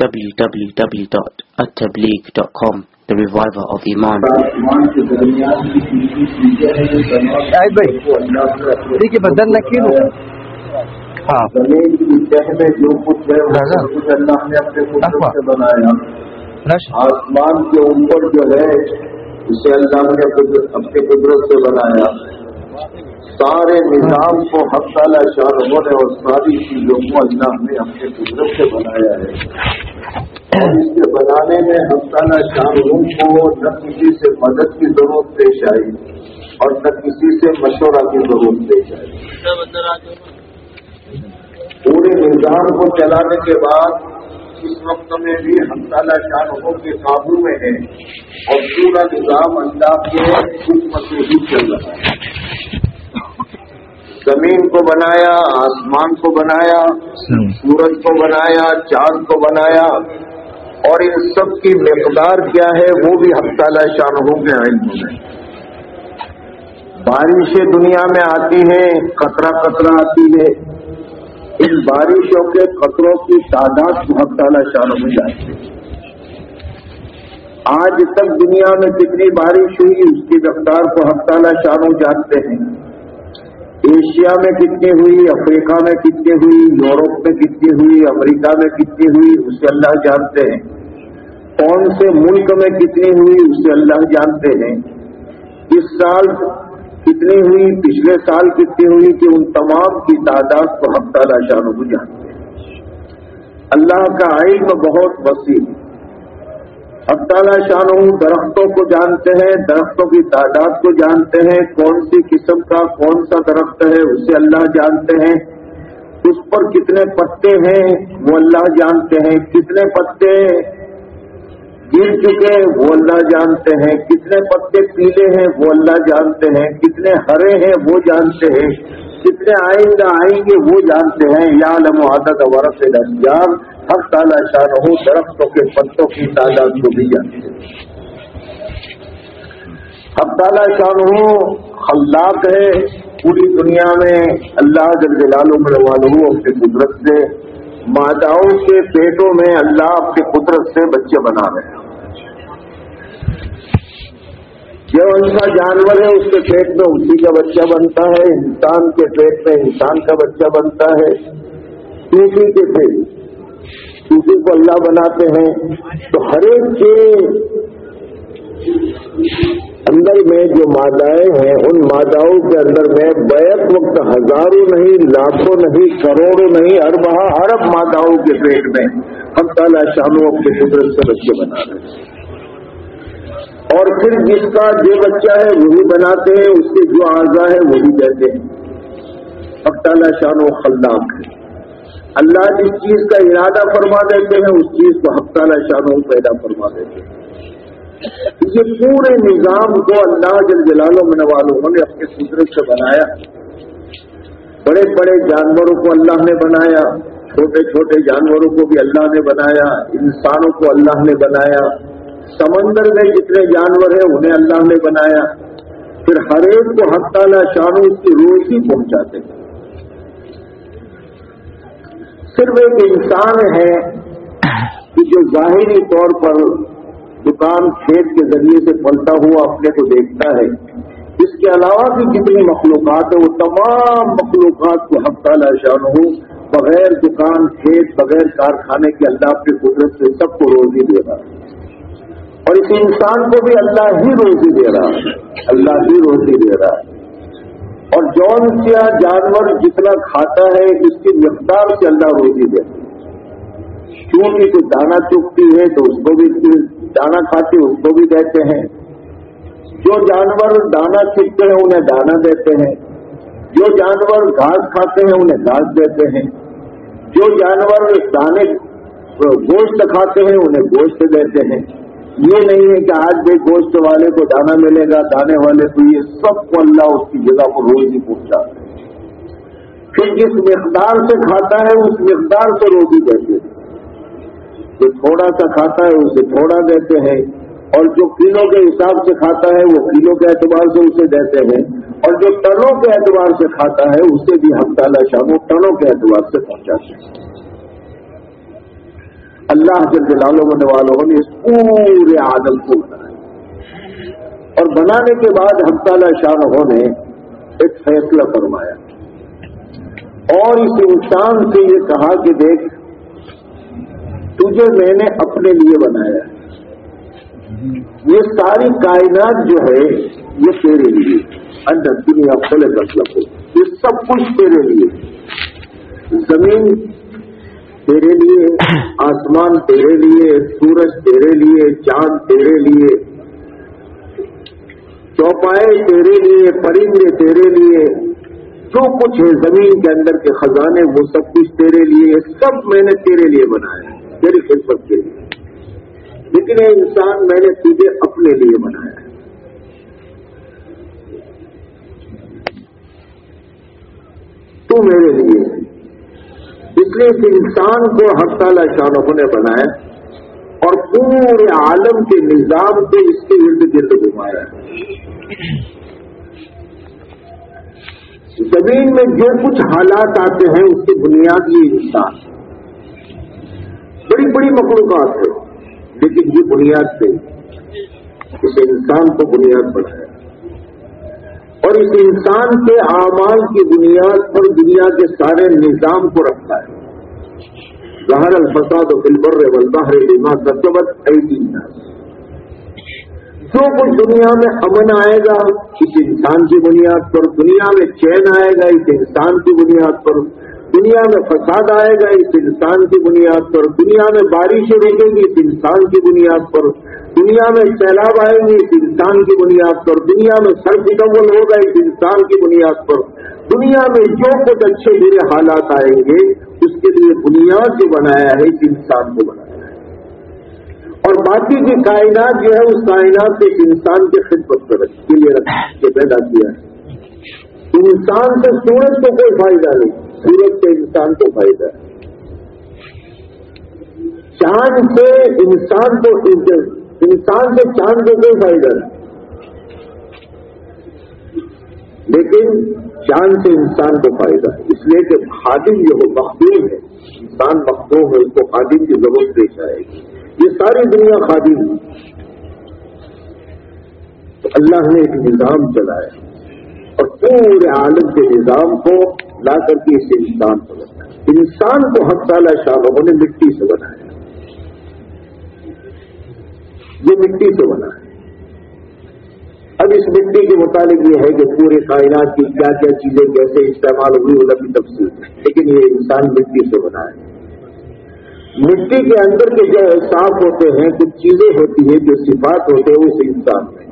www.attableek.com The Reviver of Iman. بھائی اپنے دیکھیے بدل نہ کیوں ہاں جو کچھ ہے اللہ نے اپنے بنایا آسمان کے اوپر جو ہے اسے اللہ نے اپنی قدرت سے بنایا سارے نظام کو تعالی شاہ نے اور ساری چیزوں کو اللہ نے اپنے قدرت سے بنایا ہے اس کے بنانے میں حق تعالی شاہ کو نہ کسی سے مدد کی ضرورت پیش آئی اور نہ کسی سے مشورہ کی ضرورت پیش آئی۔ پورے نظام کو چلانے کے بعد اس وقت میں بھی ہم تعالیٰ شاہوں کے قابو میں ہے اور پورا نظام اللہ کے حکم سے ہی چل رہا ہے۔ زمین کو بنایا آسمان کو بنایا سورج کو بنایا چاند کو بنایا اور ان سب کی مقدار کیا ہے وہ بھی ہم تعالیٰ شاہوں کے علم میں بارشیں دنیا میں آتی ہیں، قطرہ قطرہ آتی ہے۔ ان بارشوں کے قطروں کی تعداد بہت تعالیٰ شانوں میں جاتی ہے۔ آج تک دنیا میں کتنی بارش ہوئی، اس کی رفتار کو ہم تعالیٰ شانوں جانتے ہیں۔ ایشیا میں کتنی ہوئی، افریقہ میں کتنی ہوئی، یورپ میں کتنی ہوئی، امریکہ میں کتنی ہوئی، اسے اللہ جانتے ہیں۔ کون سے ملک میں کتنی ہوئی، اسے اللہ جانتے ہیں۔ اس سال کتنی ہوئی، پچھلے سال کتنی ہوئی کہ ان تمام کی تعداد کو ہم تعالیٰ شاہ جانتے ہیں۔ اللہ کا علم بہت وسیع ہے۔ ہم تعالیٰ شاہ درختوں کو جانتے ہیں، درختوں کی تعداد کو جانتے ہیں، کون سی قسم کا کون سا درخت ہے، اسے اللہ جانتے ہیں۔ اس پر کتنے پتے ہیں، وہ اللہ جانتے ہیں۔ کتنے پتے گر چکے ہیں وہ اللہ جانتے ہیں۔ کتنے پتے پیلے ہیں، وہ اللہ جانتے ہیں۔ کتنے ہرے ہیں، وہ جانتے ہیں۔ کتنے آئیں گے آئیں گے، وہ جانتے ہیں۔ یا عادت ورث دستیاب ہر تعالیٰ شاہ ہو، درختوں کے پتوں کی تعداد کو بھی جانتے ہیں۔ ہر تعالیٰ شاہ ہو، خلاق ہے، پوری دنیا میں اللہ جل جلالہ میں والوں اپنی قدرت سے۔ ماداؤں کے پیٹوں میں اللہ اپنی قدرت سے بچے بنا رہے ہیں۔ جو ان کا جانور ہے، اس کے پیٹ میں اسی کا بچہ بنتا ہے۔ انسان کے پیٹ میں انسان کا بچہ بنتا ہے۔ چوٹی کے پیٹ۔ چوٹی کو اللہ بناتے ہیں، تو ہر ایک کے اندر میں جو مادائیں ہیں، ان ماداؤں کے اندر میں بیک وقت ہزاروں نہیں، لاکھوں نہیں، کروڑوں نہیں اربہ ارب ماداؤں کے پیٹ میں ہم تعالیٰ شاموں اپنے قدرت سے بچے بنا رہے ہیں۔ اور پھر جس کا جو بچہ ہے وہی بناتے ہیں، اس کے جو اعضا ہے وہی دیتے ہیں۔ اب تعالیٰ شان و ہے اللہ جس چیز کا ارادہ فرما دیتے ہیں، اس چیز کو حق تعالیٰ پیدا فرما دیتے ہیں۔ یہ پورے نظام کو اللہ جل جلالوں میں والوں نے اپنے قدرت سے بنایا۔ بڑے بڑے جانوروں کو اللہ نے بنایا، چھوٹے چھوٹے جانوروں کو بھی اللہ نے بنایا، انسانوں کو اللہ نے بنایا۔ سمندر میں جتنے جانور ہیں، انہیں اللہ نے بنایا۔ پھر ہر ایک کو حق تعالیٰ شانوں اس کی روزی پہنچاتے ہیں۔ صرف ایک انسان ہے کہ جو ظاہری طور پر دکان کھیت کے ذریعے سے پلتا ہوا اپنے کو دیکھتا ہے، اس کے علاوہ بھی جتنی مخلوقات ہیں، وہ تمام مخلوقات کو حق تعالیٰ شان ہو، بغیر دکان، کھیت، بغیر کارخانے کے اللہ کی قدرت سے سب کو روزی دے رہا ہے۔ اور اس انسان کو بھی اللہ ہی روزی دے رہا ہے۔ اللہ ہی روزی دے رہا ہے۔ اور جون سیا جانور جتنا کھاتا ہے، اس کی مقدار سے اللہ روزی دیتا ہے کیونکہ کوئی دانا چکتی ہے تو اس کو بھی دانا کھاتے اس کو بھی دیتے ہیں۔ جو جانور دانا چکتے ہیں، انہیں دانا دیتے ہیں۔ جو جانور گھاس کھاتے ہیں، انہیں گھاس دیتے ہیں۔ جو جانور دانے گوشت کھاتے ہیں، انہیں گوشت دیتے ہیں۔ یہ نہیں ہے کہ آج بھی گوشت والے کو دانا ملے گا، دانے والے کو یہ سب کو اللہ اس کی جگہ کو روز ہی پہنچا پھر جس مقدار سے کھاتا ہے، اس مقدار سے روزی دیتے ہیں۔ جو تھوڑا سا کھاتا ہے، اسے تھوڑا دیتے ہیں۔ اور جو کلو کے حساب سے کھاتا ہے، وہ کلو کے اعتبار سے اسے دیتے ہیں۔ اور جو ٹنوں کے اعتبار سے کھاتا ہے، اسے بھی ہم تعالیٰ شاہ ٹنوں کے اعتبار سے پہنچاتے ہیں۔ اللہ جل جلالوں والوں نے اس پورے عالم کو بنایا۔ اور بنانے کے بعد ہم تعالی شاہ نے ایک فیصلہ فرمایا۔ اور اس انسان سے یہ کہا کہ دیکھ، تجھے میں نے اپنے لیے بنایا۔ یہ ساری کائنات جو ہے، یہ تیرے لیے۔ اندر دنیا کھلے مطلب یہ سب کچھ تیرے لیے۔ زمین تیرے لیے آسمان تیرے لیے سورج تیرے لیے چاند تیرے لیے چوپائے تیرے لیے پرندے تیرے لیے جو کچھ ہے زمین کے اندر کے خزانے وہ سب کچھ تیرے لیے سب میں نے تیرے لیے بنایا تیری خدمت کے لیے۔ لیکن یہ انسان میں نے تجھے اپنے لیے بنایا تو میرے لیے اس لیے اس انسان کو حق تعالی شاہ نے بنایا اور پورے عالم کے نظام کو اس کے ارد گرد گھمایا زمین میں جو کچھ حالات آتے ہیں، اس کی بنیاد یہ انسان۔ بڑی بڑی مخلوقات ہے لیکن یہ بنیاد سے اس انسان کو بنیاد بنایا اور اس انسان کے اعمال کی بنیاد پر دنیا کے سارے نظام کو رکھتا ہے۔ ظاہر الفساد و فلبر والبحر لما کسبت ایدی جو کچھ دنیا میں امن آئے گا، اس انسان کی بنیاد پر، دنیا میں چین آئے گا، اس انسان کی بنیاد پر۔ دنیا میں فساد آئے گا، اس انسان کی بنیاد پر۔ دنیا میں بارشیں رکیں گی، اس انسان کی بنیاد پر۔ دنیا میں سیلاب آئیں گے اس انسان کی بنیاد پر، دنیا میں سر مکمل ہوگا اس انسان کی بنیاد پر۔ دنیا میں جو کچھ اچھے برے حالات آئیں گے، اس کے لیے بنیاد جو بنایا ہے اس انسان کو بنایا ہے۔ اور باقی کی کائنات جو ہے، اس کائنات کے انسان کے خدمت پر کے لیے کے پیدا کیا ہے۔ انسان سے سورج کو کوئی فائدہ نہیں، سورج سے انسان کو فائدہ ہے۔ چاند سے انسان کو انسان سے چاند کو کوئی فائدہ نہیں۔ لیکن چاند سے انسان کو فائدہ ہے۔ اس لیے کہ خادم جو وہ مخدوم ہے۔ انسان مخدوم ہے، اس کو خادم کی ضرورت پیش آئے گی۔ یہ ساری دنیا خادم ہے۔ تو اللہ نے ایک نظام چلایا اور پورے عالم کے نظام کو لا کر کے اس انسان کو بنایا۔ انسان کو حق تعالی شاہ نے مٹی سے بنایا۔ یہ مٹی سے بنا ہے۔ اب اس مٹی کے متعلق یہ ہے کہ پورے کائنات کی کیا کیا چیزیں کیسے استعمال ہوئی ان کی تفصیل لیکن یہ انسان مٹی سے بنا ہے۔ مٹی کے اندر کے جو صاف ہوتے ہیں، کچھ چیزیں ہوتی ہیں جو صفات ہوتے ہیں اس انسان میں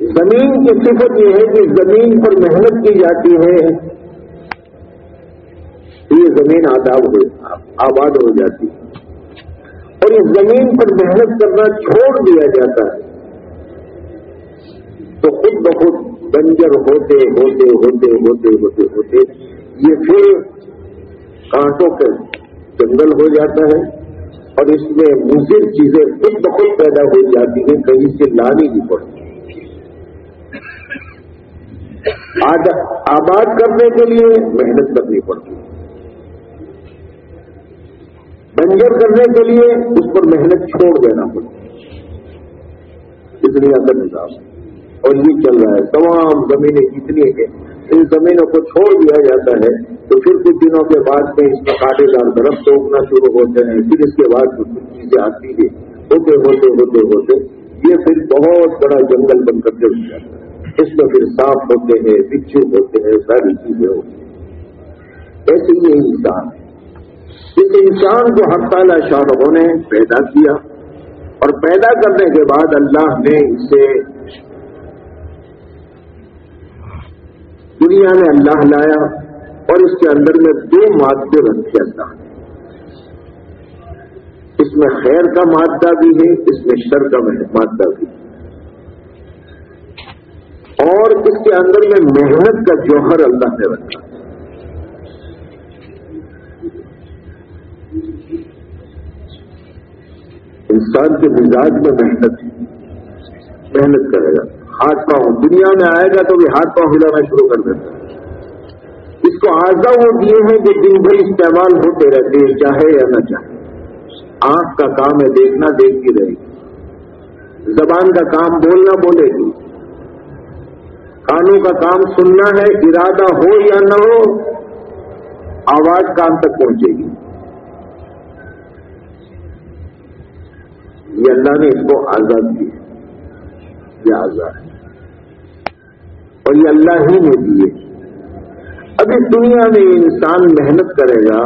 زمین کی صفت یہ ہے کہ زمین پر محنت کی جاتی ہے۔ یہ زمین آداب ہو آباد ہو جاتی ہے۔ اور اس زمین پر محنت کرنا چھوڑ دیا جاتا ہے۔ تو خود بخود بنجر ہوتے ہوتے ہوتے ہوتے ہوتے ہوتے یہ پھر کانٹوں کے جنگل ہو جاتا ہے اور اس میں مضر چیزیں خود بخود پیدا ہو جاتی ہیں، کہیں سے لانی نہیں پڑتی۔ آباد کرنے کے لیے محنت کرنی پڑتی۔ ہے بنجر کرنے کے لیے اس پر محنت چھوڑ دینا پڑتی اس لیے اندر نظام۔ اور یہ چل رہا ہے۔ تمام زمینیں جتنی ہیں ان زمینوں کو چھوڑ دیا جاتا ہے تو پھر کچھ دنوں کے بعد میں اس کا کاٹے دار درخت اگنا شروع ہوتے ہیں پھر اس کے بعد کچھ چیزیں آتی ہیں، ہوتے ہوتے ہوتے ہوتے یہ پھر بہت بڑا جنگل بن کر کے جاتا ہے۔ اس میں پھر صاف ہوتے ہیں، بچھو ہوتے ہیں، ساری چیزیں ہوتی ہیں۔ ایسے ہی انسان۔ ہے اس انسان کو حق تعالی شاہ نے پیدا کیا اور پیدا کرنے کے بعد اللہ نے اسے دنیا میں اللہ لایا اور اس کے اندر میں دو مادے رکھے اللہ نے اس میں خیر کا مادہ بھی ہے، اس میں شر کا مادہ بھی ہے۔ اور اس کے اندر میں محنت کا جوہر اللہ نے رکھا۔ انسان کے مزاج میں محنت محنت کرے گا۔ ہاتھ پاؤں دنیا میں آئے گا تو بھی ہاتھ پاؤں ہلانا شروع کر دیتا ہے اس کو آزا وہ دیے ہیں جو دن بھر استعمال ہوتے رہتے ہیں، چاہے یا نہ چاہے۔ آنکھ کا کام ہے دیکھنا، دیکھتی رہے گی زبان کا کام بولنا، بولے گی کانوں کا کام سننا ہے، ارادہ ہو یا نہ ہو، آواز کام تک پہنچے گی۔ یہ اللہ نے اس کو آزاد کیا یہ آزاد ہے۔ اور یہ اللہ ہی نے دیے۔ اب اس دنیا میں انسان محنت کرے گا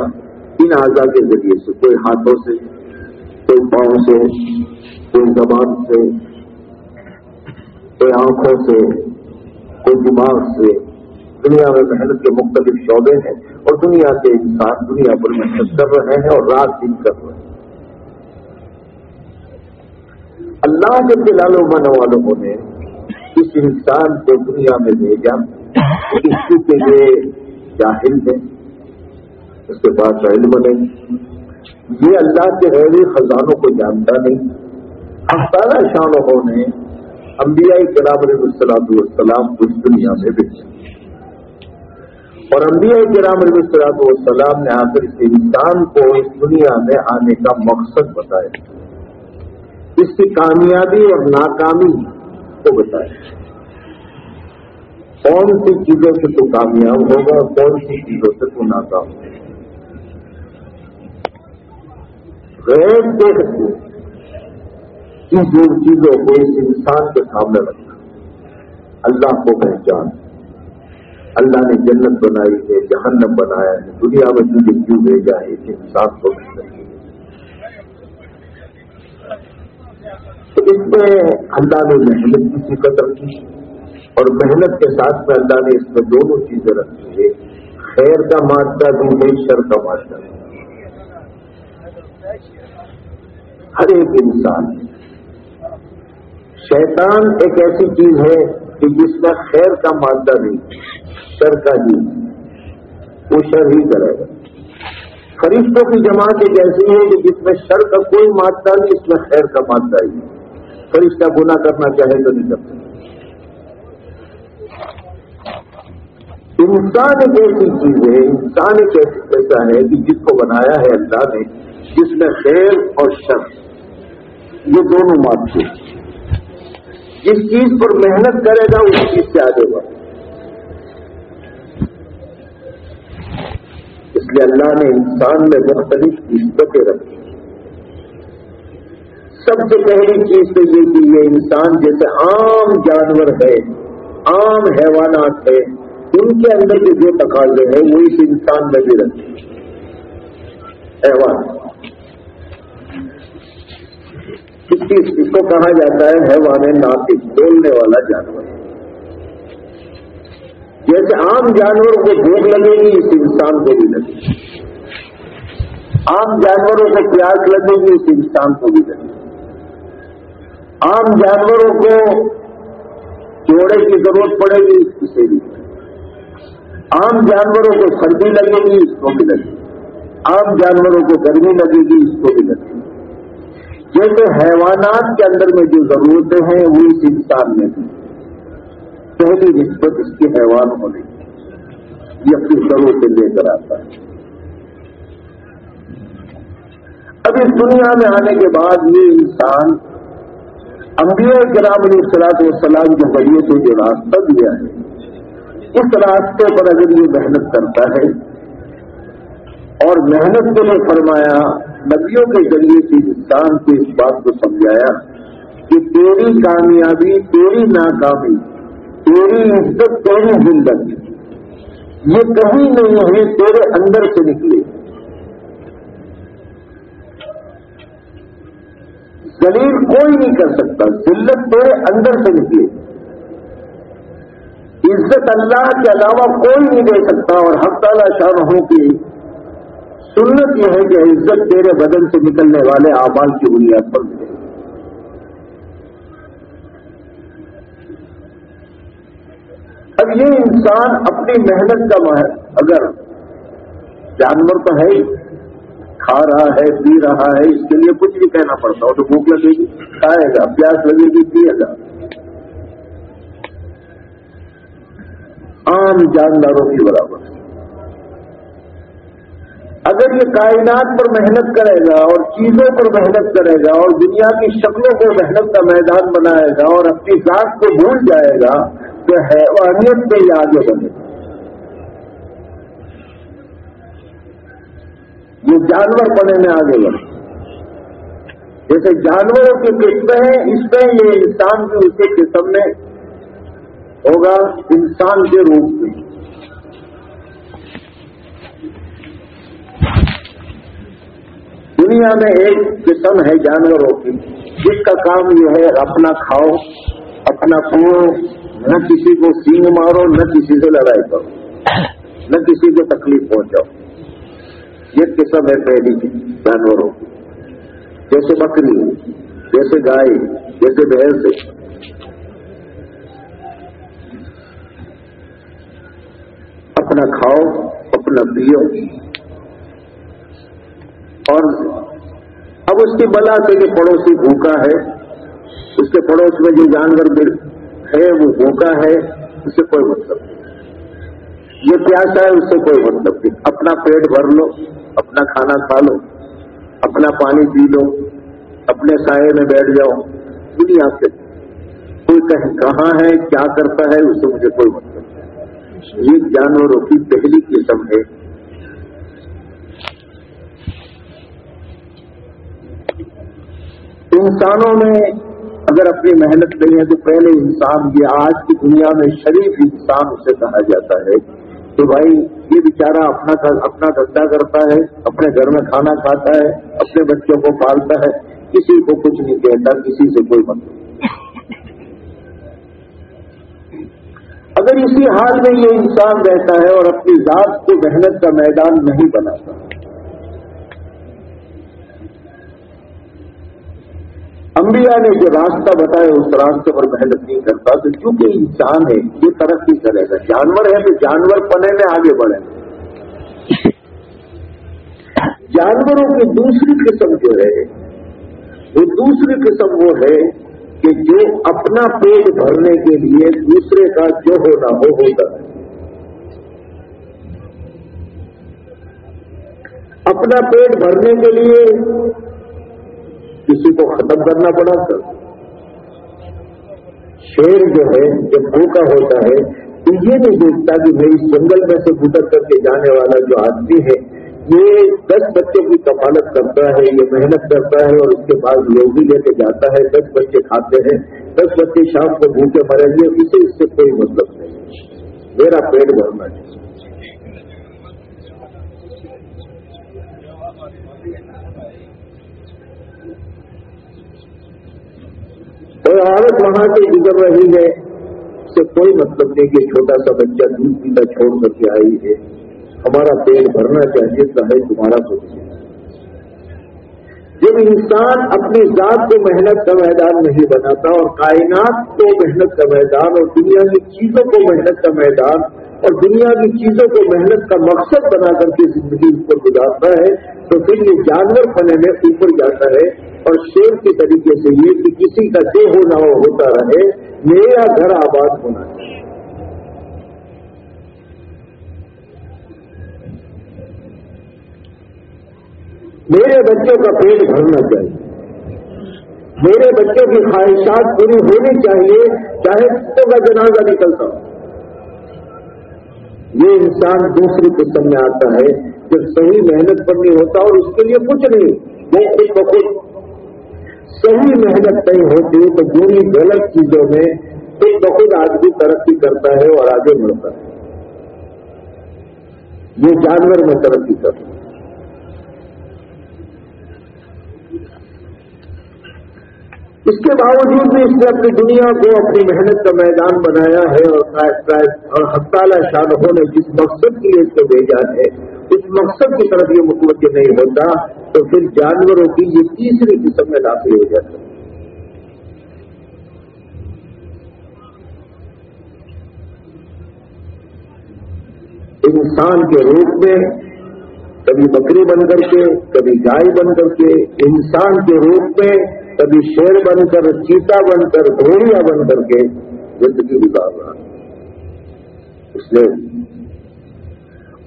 ان آزاد کے ذریعے سے، کوئی ہاتھوں سے، کوئی پاؤں سے، کوئی زبان سے، کوئی آنکھوں سے، کوئی دماغ سے۔ دنیا میں محنت کے مختلف شعبے ہیں اور دنیا کے انسان دنیا پر محنت کر رہے ہیں اور رات دن کر رہے ہیں۔ اللہ کے دلال من والوں نے اس انسان کو دنیا میں بھیجا اس کے لیے جاہل ہے، اس کے پاس علم نہیں۔ یہ اللہ کے غیر خزانوں کو جانتا نہیں۔ افطارہ شاہ نے انبیاء کرام علیہ السلام والسلام کو اس دنیا میں بھیجا۔ اور انبیاء کرام علیہ السلام والسلام نے آ کر اس انسان کو اس دنیا میں آنے کا مقصد بتایا۔ اس کی کامیابی اور ناکامی کو بتایا کون سی چیزوں سے تو کامیاب ہوگا کون سی چیزوں سے تو ناکام ہوگا؟ غیر دیکھ کس چیزوں کو اس انسان کے سامنے رکھنا اللہ کو پہچان۔ اللہ نے جنت بنائی ہے، جہنم بنایا ہے، دنیا میں تجھے کیوں بھیجا ہے؟ اس انسان کو اس میں اللہ نے محنت کی قدر کی اور محنت کے ساتھ میں اللہ نے اس میں دونوں چیزیں رکھی ہے خیر کا مادہ بھی ہے، شر کا مادہ۔ ہر ایک انسان۔ شیطان ایک ایسی چیز ہے کہ جس میں خیر کا مادہ نہیں، شر کا ہی وہ شر ہی کرے گا۔ فرشتوں کی جماعت ایک ایسی ہے کہ جس میں شر کا کوئی مادہ نہیں، اس میں خیر کا مادہ ہی۔ فرشتہ گنا کرنا چاہے تو نہیں کرتا۔ انسان ایک ایسی چیز ہے، انسان ایک ایسا ہے کہ جس کو بنایا ہے اللہ نے، جس میں خیر اور شر۔ یہ دونوں مانتے جس چیز پر محنت کرے گا اس چیز سے آگے بڑھے۔ اس لیے اللہ نے انسان میں مختلف نسبتیں رکھی۔ سب سے پہلی چیز تو یہ کہ یہ انسان جیسے عام جانور ہے، عام حیوانات ہے، ان کے اندر کے جو تقاضے ہیں وہ اس انسان میں بھی رہتے ایوان اس کو کہا جاتا ہے حیوان ناطق، بولنے والا جانور۔ جیسے عام جانور کو بھوک لگے گی، اس انسان کو بھی لگے گی۔ عام جانوروں کو پیاس لگے گی، اس انسان کو بھی لگے گی۔ عام جانوروں کو جوڑے کی ضرورت پڑے گی، اسے بھی۔ عام جانوروں کو سردی لگے گی، اس کو بھی لگے گی۔ عام جانوروں کو گرمی لگے گی، اس کو بھی لگے گی۔ جیسے حیوانات کے اندر میں جو ضرورتیں ہیں، وہ اس انسان میں بھی پہلی نسبت اس کی حیوان ہونے کی۔ یہ اپنی ضرورتیں لے کر آتا ہے۔ اب اس دنیا میں آنے کے بعد یہ انسان انبیاء کرام علیہ السلاط والسلام کے ذریعے سے جو راستہ دیا ہے، اس راستے پر اگر یہ محنت کرتا ہے، اور محنت کو نے فرمایا، نبیوں کے ذریعے سے انسان کو اس بات کو سمجھایا کہ تیری کامیابی، تیری ناکامی، تیری عزت، تیری زندگی، یہ کہیں نہیں ہے، تیرے اندر سے نکلے۔ دلیل کوئی نہیں کر سکتا، ذلت تیرے اندر سے نکلے۔ عزت اللہ کے علاوہ کوئی نہیں دے سکتا اور حق تعالی شاہ ہوں کی سنت یہ ہے کہ عزت تیرے بدن سے نکلنے والے آباد کی بنیاد پر ملے۔ اب یہ انسان اپنی محنت کا اگر جانور تو ہے ہی۔ کھا رہا ہے، پی رہا ہے، اس کے لیے کچھ بھی کہنا پڑتا ہو تو بھوک لگے گی۔ کھائے گا، پیاس لگے گی، پیے گا۔ عام جانداروں کی برابر۔ اگر یہ کائنات پر محنت کرے گا اور چیزوں پر محنت کرے گا اور دنیا کی شکلوں کو محنت کا میدان بنائے گا اور اپنی ذات کو بھول جائے گا، تو حیوانیت پہ یہ آگے بنے گا۔ یہ جانور بنے میں آگے بڑھے۔ جیسے جانوروں کی قسمیں ہیں اس میں یہ انسان کی اسی قسم میں ہوگا، انسان کے روپ میں۔ دنیا میں ایک قسم ہے جانوروں کی، جس کا کام یہ ہے اپنا کھاؤ، اپنا پو نہ کسی کو سینگ مارو، نہ کسی سے لڑائی کرو، نہ کسی کو تکلیف پہنچاؤ۔ یہ قسم ہے پہلی جانوروں کی۔ جیسے بکری، جیسے گائے، جیسے بھینس۔ اپنا کھاؤ، اپنا پیو۔ اور اب اس کی بلا سے کہ پڑوسی بھوکا ہے، اس کے پڑوس میں جو جانور ہے، وہ بھوکا ہے، اس سے کوئی مطلب نہیں۔ یہ پیاسا ہے، اس سے کوئی مطلب نہیں۔ اپنا پیٹ بھر لو۔ اپنا کھانا کھا لو، اپنا پانی پی لو، اپنے سائے میں بیٹھ جاؤ، دنیا سے۔ کوئی کہاں ہے، کیا کرتا ہے، اس سے مجھے کوئی مطلب نہیں۔ یہ جانوروں کی پہلی قسم ہے۔ انسانوں میں اگر اپنی محنت کریں تو پہلے انسان، یہ آج کی دنیا میں شریف انسان، اسے کہا جاتا ہے۔ کہ بھائی یہ بیچارہ اپنا اپنا دھندا کرتا ہے، اپنے گھر میں کھانا کھاتا ہے، اپنے بچوں کو پالتا ہے، کسی کو کچھ نہیں کہتا، کسی سے کوئی مطلب اگر اسی حال میں یہ انسان رہتا ہے اور اپنی ذات کو محنت کا میدان نہیں بناتا انبیاء نے جو راستہ بتایا اس راستے پر محنت نہیں کرتا تو کیونکہ انسان ہے، یہ ترقی کرے گا۔ جانور ہے تو جانور پنے میں آگے بڑھے۔ جانوروں کی دوسری قسم جو ہے، وہ دوسری قسم وہ ہے کہ جو اپنا پیٹ بھرنے کے لیے دوسرے کا جو ہونا ہو ہوتا ہے اپنا پیٹ بھرنے کے لیے کسی کو ختم کرنا پڑا تھا شیر جو ہے جب بھوکا ہوتا ہے، تو یہ نہیں دیکھتا کہ میں اس جنگل میں سے گزر کر کے جانے والا جو آدمی ہے، یہ دس بچوں کی کفالت کرتا ہے، یہ محنت کرتا ہے اور اس کے بعد لوگ بھی لے کے جاتا ہے، دس بچے کھاتے ہیں، دس بچے شام کو بھوکے مریں گے، اسے اس سے کوئی مطلب نہیں۔ میرا پیٹ بھرنا چاہیے کوئی عورت وہاں سے گزر رہی ہے، اس سے کوئی مطلب نہیں کہ چھوٹا سا بچہ دودھ پیتا چھوڑ کر کے آئی ہے۔ ہمارا پیٹ بھرنا چاہیے ہے تمہارا سوچ۔ جب انسان اپنی ذات کو محنت کا میدان نہیں بناتا اور کائنات کو محنت کا میدان اور دنیا کی چیزوں کو محنت کا میدان اور دنیا کی چیزوں کو محنت کا مقصد بنا کر کے زندگی پر گزارتا ہے، تو پھر یہ جانور پنے میں اوپر جاتا ہے اور شیر کے طریقے سے یہ کہ کسی کا جو ہونا ہوتا رہے، میرا گھر آباد ہونا چاہیے۔ میرے بچوں کا پیٹ بھرنا چاہیے۔ میرے بچوں کی خواہشات پوری ہونی چاہیے، چاہے بچوں کا جنازہ نکلتا ہو۔ یہ انسان دوسری قسم میں آتا ہے، جب صحیح محنت کرنی ہوتا اور اس کے لیے کچھ نہیں، وہ خود بخود۔ صحیح محنت نہیں ہوتی تو بری غلط چیزوں میں خود بخود آدمی ترقی کرتا ہے اور آگے بڑھتا ہے۔ یہ جانور میں ترقی کرتا ہے۔ اس کے باوجود بھی اس نے اپنی دنیا کو اپنی محنت کا میدان بنایا ہے اور ہفتالہ شاہوں نے جس مقصد کے لیے اس کو بھیجا ہے، اس مقصد کی طرف یہ متوجہ نہیں ہوتا، تو پھر جانوروں کی یہ تیسری قسم میں داخل ہو جاتا ہے۔ انسان کے روپ میں کبھی بکری بن کر کے، کبھی گائے بن کر کے، انسان کے روپ میں کبھی شیر بن کر، چیتا بن کر، گھوڑیاں بن کر کے زندگی گزار رہا اس نے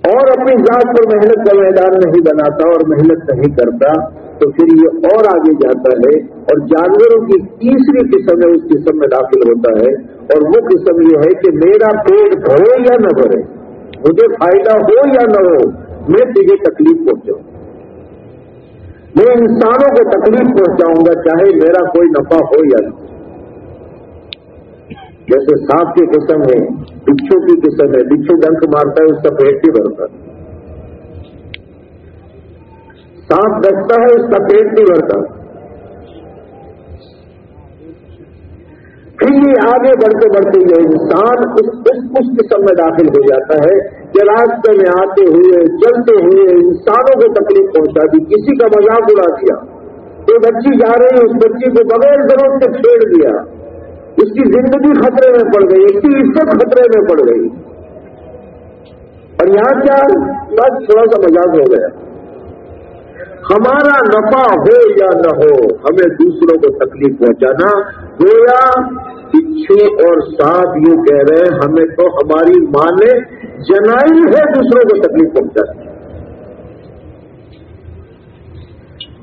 اور اپنی ذات پر محنت کا میدان نہیں بناتا اور محنت نہیں کرتا، تو پھر یہ اور آگے جاتا ہے اور جانوروں کی تیسری قسم ہے، اس قسم میں داخل ہوتا ہے۔ اور وہ قسم یہ ہے کہ میرا پیٹ بھرے یا نہ بھرے، مجھے فائدہ ہو یا نہ ہو، میں تجھے تکلیف پہنچاؤں۔ میں انسانوں کو تکلیف پہنچاؤں گا، چاہے میرا کوئی نفع ہو یا نہ جیسے سانپ کی قسم ہے، بچھو کی قسم ہے، بچھو ڈنک مارتا ہے، اس کا پیٹ بھی بھرتا سانپ ڈستا ہے، اس کا پیٹ نہیں بھرتا پھر یہ آگے بڑھتے بڑھتے یہ انسان اس اس قسم میں داخل ہو جاتا ہے۔ راستے میں آتے ہوئے، چلتے ہوئے انسانوں کو تکلیف پہنچا دی، کسی کا مذاق اڑا دیا۔ کوئی بچی جا رہی ہے اس بچی کو بغیر ضرورت سے چھیڑ دیا۔ اس کی زندگی خطرے میں پڑ گئی، اس کی عزت خطرے میں پڑ گئی۔ اور یہاں کیا؟ بس تھوڑا سا مذاق ہو گیا۔ ہمارا نفع ہو یا نہ ہو، ہمیں دوسروں کو تکلیف پہنچانا۔ گویا پچھے اور ساتھ یوں کہہ رہے ہیں، ہمیں تو ہماری ماں نے جنائی ہے دوسروں کو تکلیف پہنچانا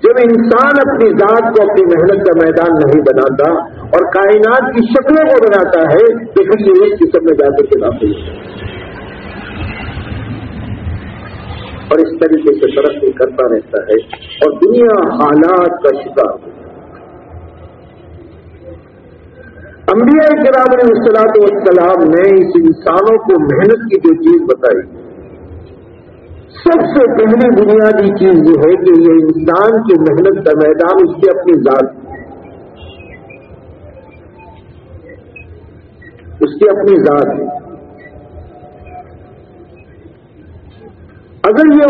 جب انسان اپنی ذات کو اپنی محنت کا میدان نہیں بناتا اور کائنات کی شکلوں کو بناتا ہے تو پھر یہ اس قسم میں جا کر کے داخل اور اس طریقے سے ترقی کرتا رہتا ہے اور دنیا حالات کا شکار انبیاء کرام علیہ السلاط والسلام نے اس انسانوں کو محنت کی جو چیز بتائی۔ سب سے پہلی بنیادی چیز یہ ہے کہ یہ انسان کی محنت کا میدان اس کی اپنی ذات اس کی اپنی ذات ہے۔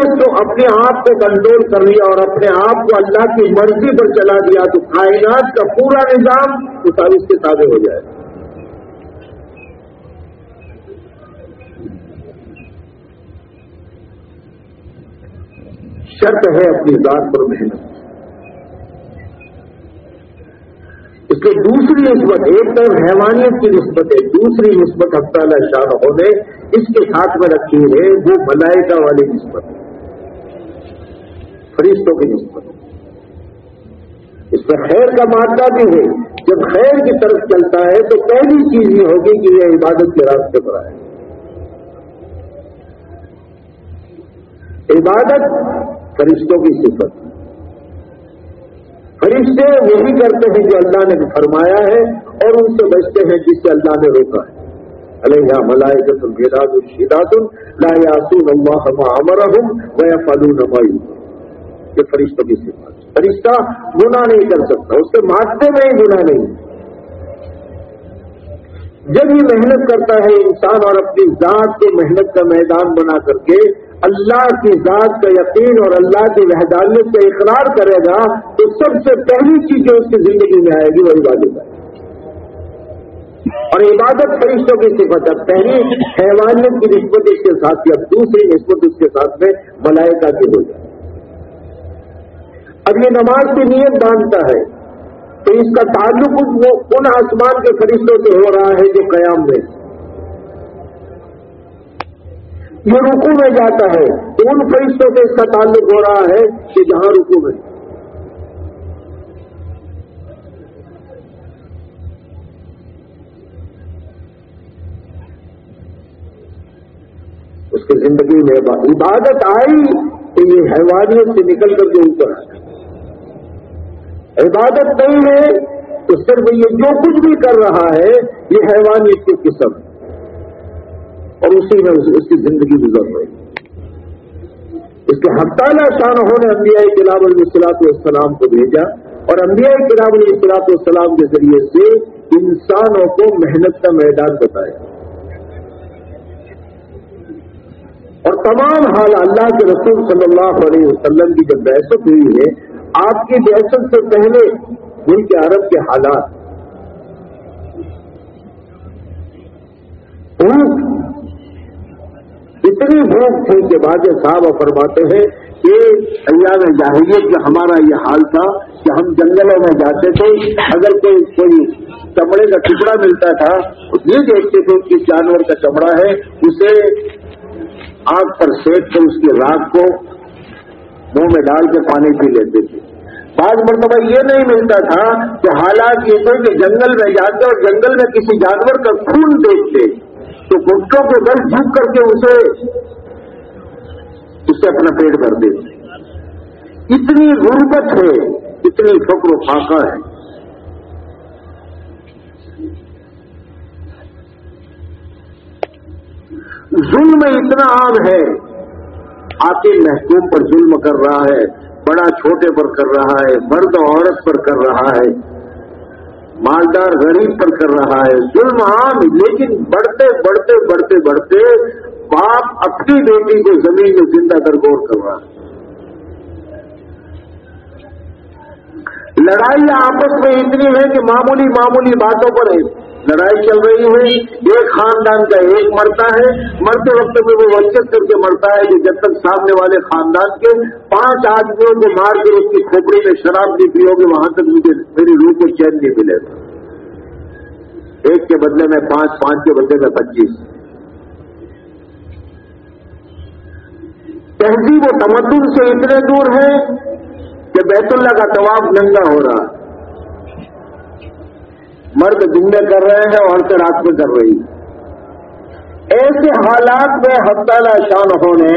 اگر اس کو اپنے آپ کو کنٹرول کر لیا اور اپنے آپ کو اللہ کی مرضی پر چلا دیا تو کائنات کا پورا نظام اس کے تابع ہو جائے۔ شرط ہے اپنی ذات پر محنت۔ اس کے دوسری نسبت، ایک طرف حیوانیت کی نسبت ہے، دوسری نسبت اللہ شاہ ہونے اس کے ساتھ میں رکھی ہے وہ ملائکہ والی نسبت۔ ہے فرشتوں کی نسبت۔ اس میں خیر کا مادہ بھی ہے۔ جب خیر کی طرف چلتا ہے تو پہلی چیز یہ ہوگی کہ یہ عبادت کے راستے پر آئے۔ عبادت فرشتوں کی صفت۔ فرشتے وہی کرتے ہیں جو اللہ نے فرمایا ہے اور ان سے بچتے ہیں جس سے اللہ نے روکا ہے۔ علیہ ملائے تم گیراد الشیدات لا یاسون اللہ امرحم و فلون یہ فرشتوں کی صفات فرشتہ گناہ نہیں کر سکتا، اس کے مادے میں ہی گناہ نہیں۔ جب یہ محنت کرتا ہے انسان اور اپنی ذات کو محنت کا میدان بنا کر کے اللہ کی ذات کا یقین اور اللہ کی وحدانیت کا اقرار کرے گا، تو سب سے پہلی چیز جو اس کی زندگی میں آئے گی وہ عبادت ہے۔ اور عبادت فرشتوں کی صفت ہے۔ پہلی حیوانیت کی نسبت اس کے ساتھ یا دوسری نسبت اس کے ساتھ میں ملائکہ کی ہو جائے۔ اب یہ نماز کی نیت باندھتا ہے تو اس کا تعلق ان آسمان کے فرشتوں سے ہو رہا ہے جو قیام میں یہ رکو میں جاتا ہے تو ان فرشتوں سے اس کا تعلق ہو رہا ہے کہ جہاں رکو میں اس کی زندگی میں عبادت آئی تو یہ حیوانیت سے نکل کر کے اوپر آیا عبادت نہیں ہے تو صرف یہ جو کچھ بھی کر رہا ہے، یہ حیوانیت کی قسم۔ اور اسی میں اس کی زندگی گزر رہی۔ اس کے ہفتالہ شان ہونے انبیاء کلاب علیہ السلاط والسلام کو بھیجا۔ اور انبیاء کلاب علیہ السلاط والسلام کے ذریعے سے انسانوں کو محنت کا میدان بتایا۔ اور تمام حال اللہ کے رسول صلی اللہ علیہ وسلم کی جب بحثت ہوئی ہے آپ کی بحثت سے پہلے ملک عرب کے حالات۔ اتنی بھوک تھی کہ بعض صاحب فرماتے ہیں کہ ایام جاہلیت کا ہمارا یہ حال تھا کہ ہم جنگلوں میں جاتے تھے، اگر کوئی کوئی چمڑے کا ٹکڑا ملتا تھا یہ دیکھتے تھے کہ جانور کا چمڑا ہے، اسے آگ پر سیک کر اس کی راگ کو منہ میں ڈال کے پانی پی لیتے تھے۔ بعض مرتبہ یہ نہیں ملتا تھا کہ حالات یہ تھے کہ جنگل میں جاتے اور جنگل میں کسی جانور کا خون دیکھتے۔ تو گٹوں کے بل جھک کر کے اسے اسے اپنا پیٹ بھر دیتے۔ اتنی غربت ہے، اتنی فکر و فاقہ ہے۔ ظلم اتنا عام ہے آتے محکوم پر ظلم کر رہا ہے، بڑا چھوٹے پر کر رہا ہے، مرد عورت پر کر رہا ہے، مالدار غریب پر کر رہا ہے، ظلم عام، لیکن بڑھتے بڑھتے بڑھتے بڑھتے باپ اپنی بیٹی کو زمین میں زندہ درگور کر رہا ہے۔ لڑائی آپس میں اتنی ہے کہ معمولی معمولی باتوں پر ہے۔ لڑائی چل رہی ہے۔ ایک خاندان کا ایک مرتا ہے۔ مرتے وقت میں وہ وچت کر کے مرتا ہے کہ جب تک سامنے والے خاندان کے پانچ آدمیوں کو مار کے اس کی کھوپڑی میں شراب نہیں پیو گے، وہاں تک مجھے میری روح کو چین نہیں ملے گا۔ ایک کے بدلے میں پانچ پانچ کے بدلے میں پچیس۔ تہذیب و تمدن سے اتنے دور ہے کہ بیت اللہ کا طواف ننگا ہو رہا ہے۔ مرد دن میں کر رہے ہیں، عورتیں رات میں کر رہی ایسے حالات میں ہفتہ شان ہونے،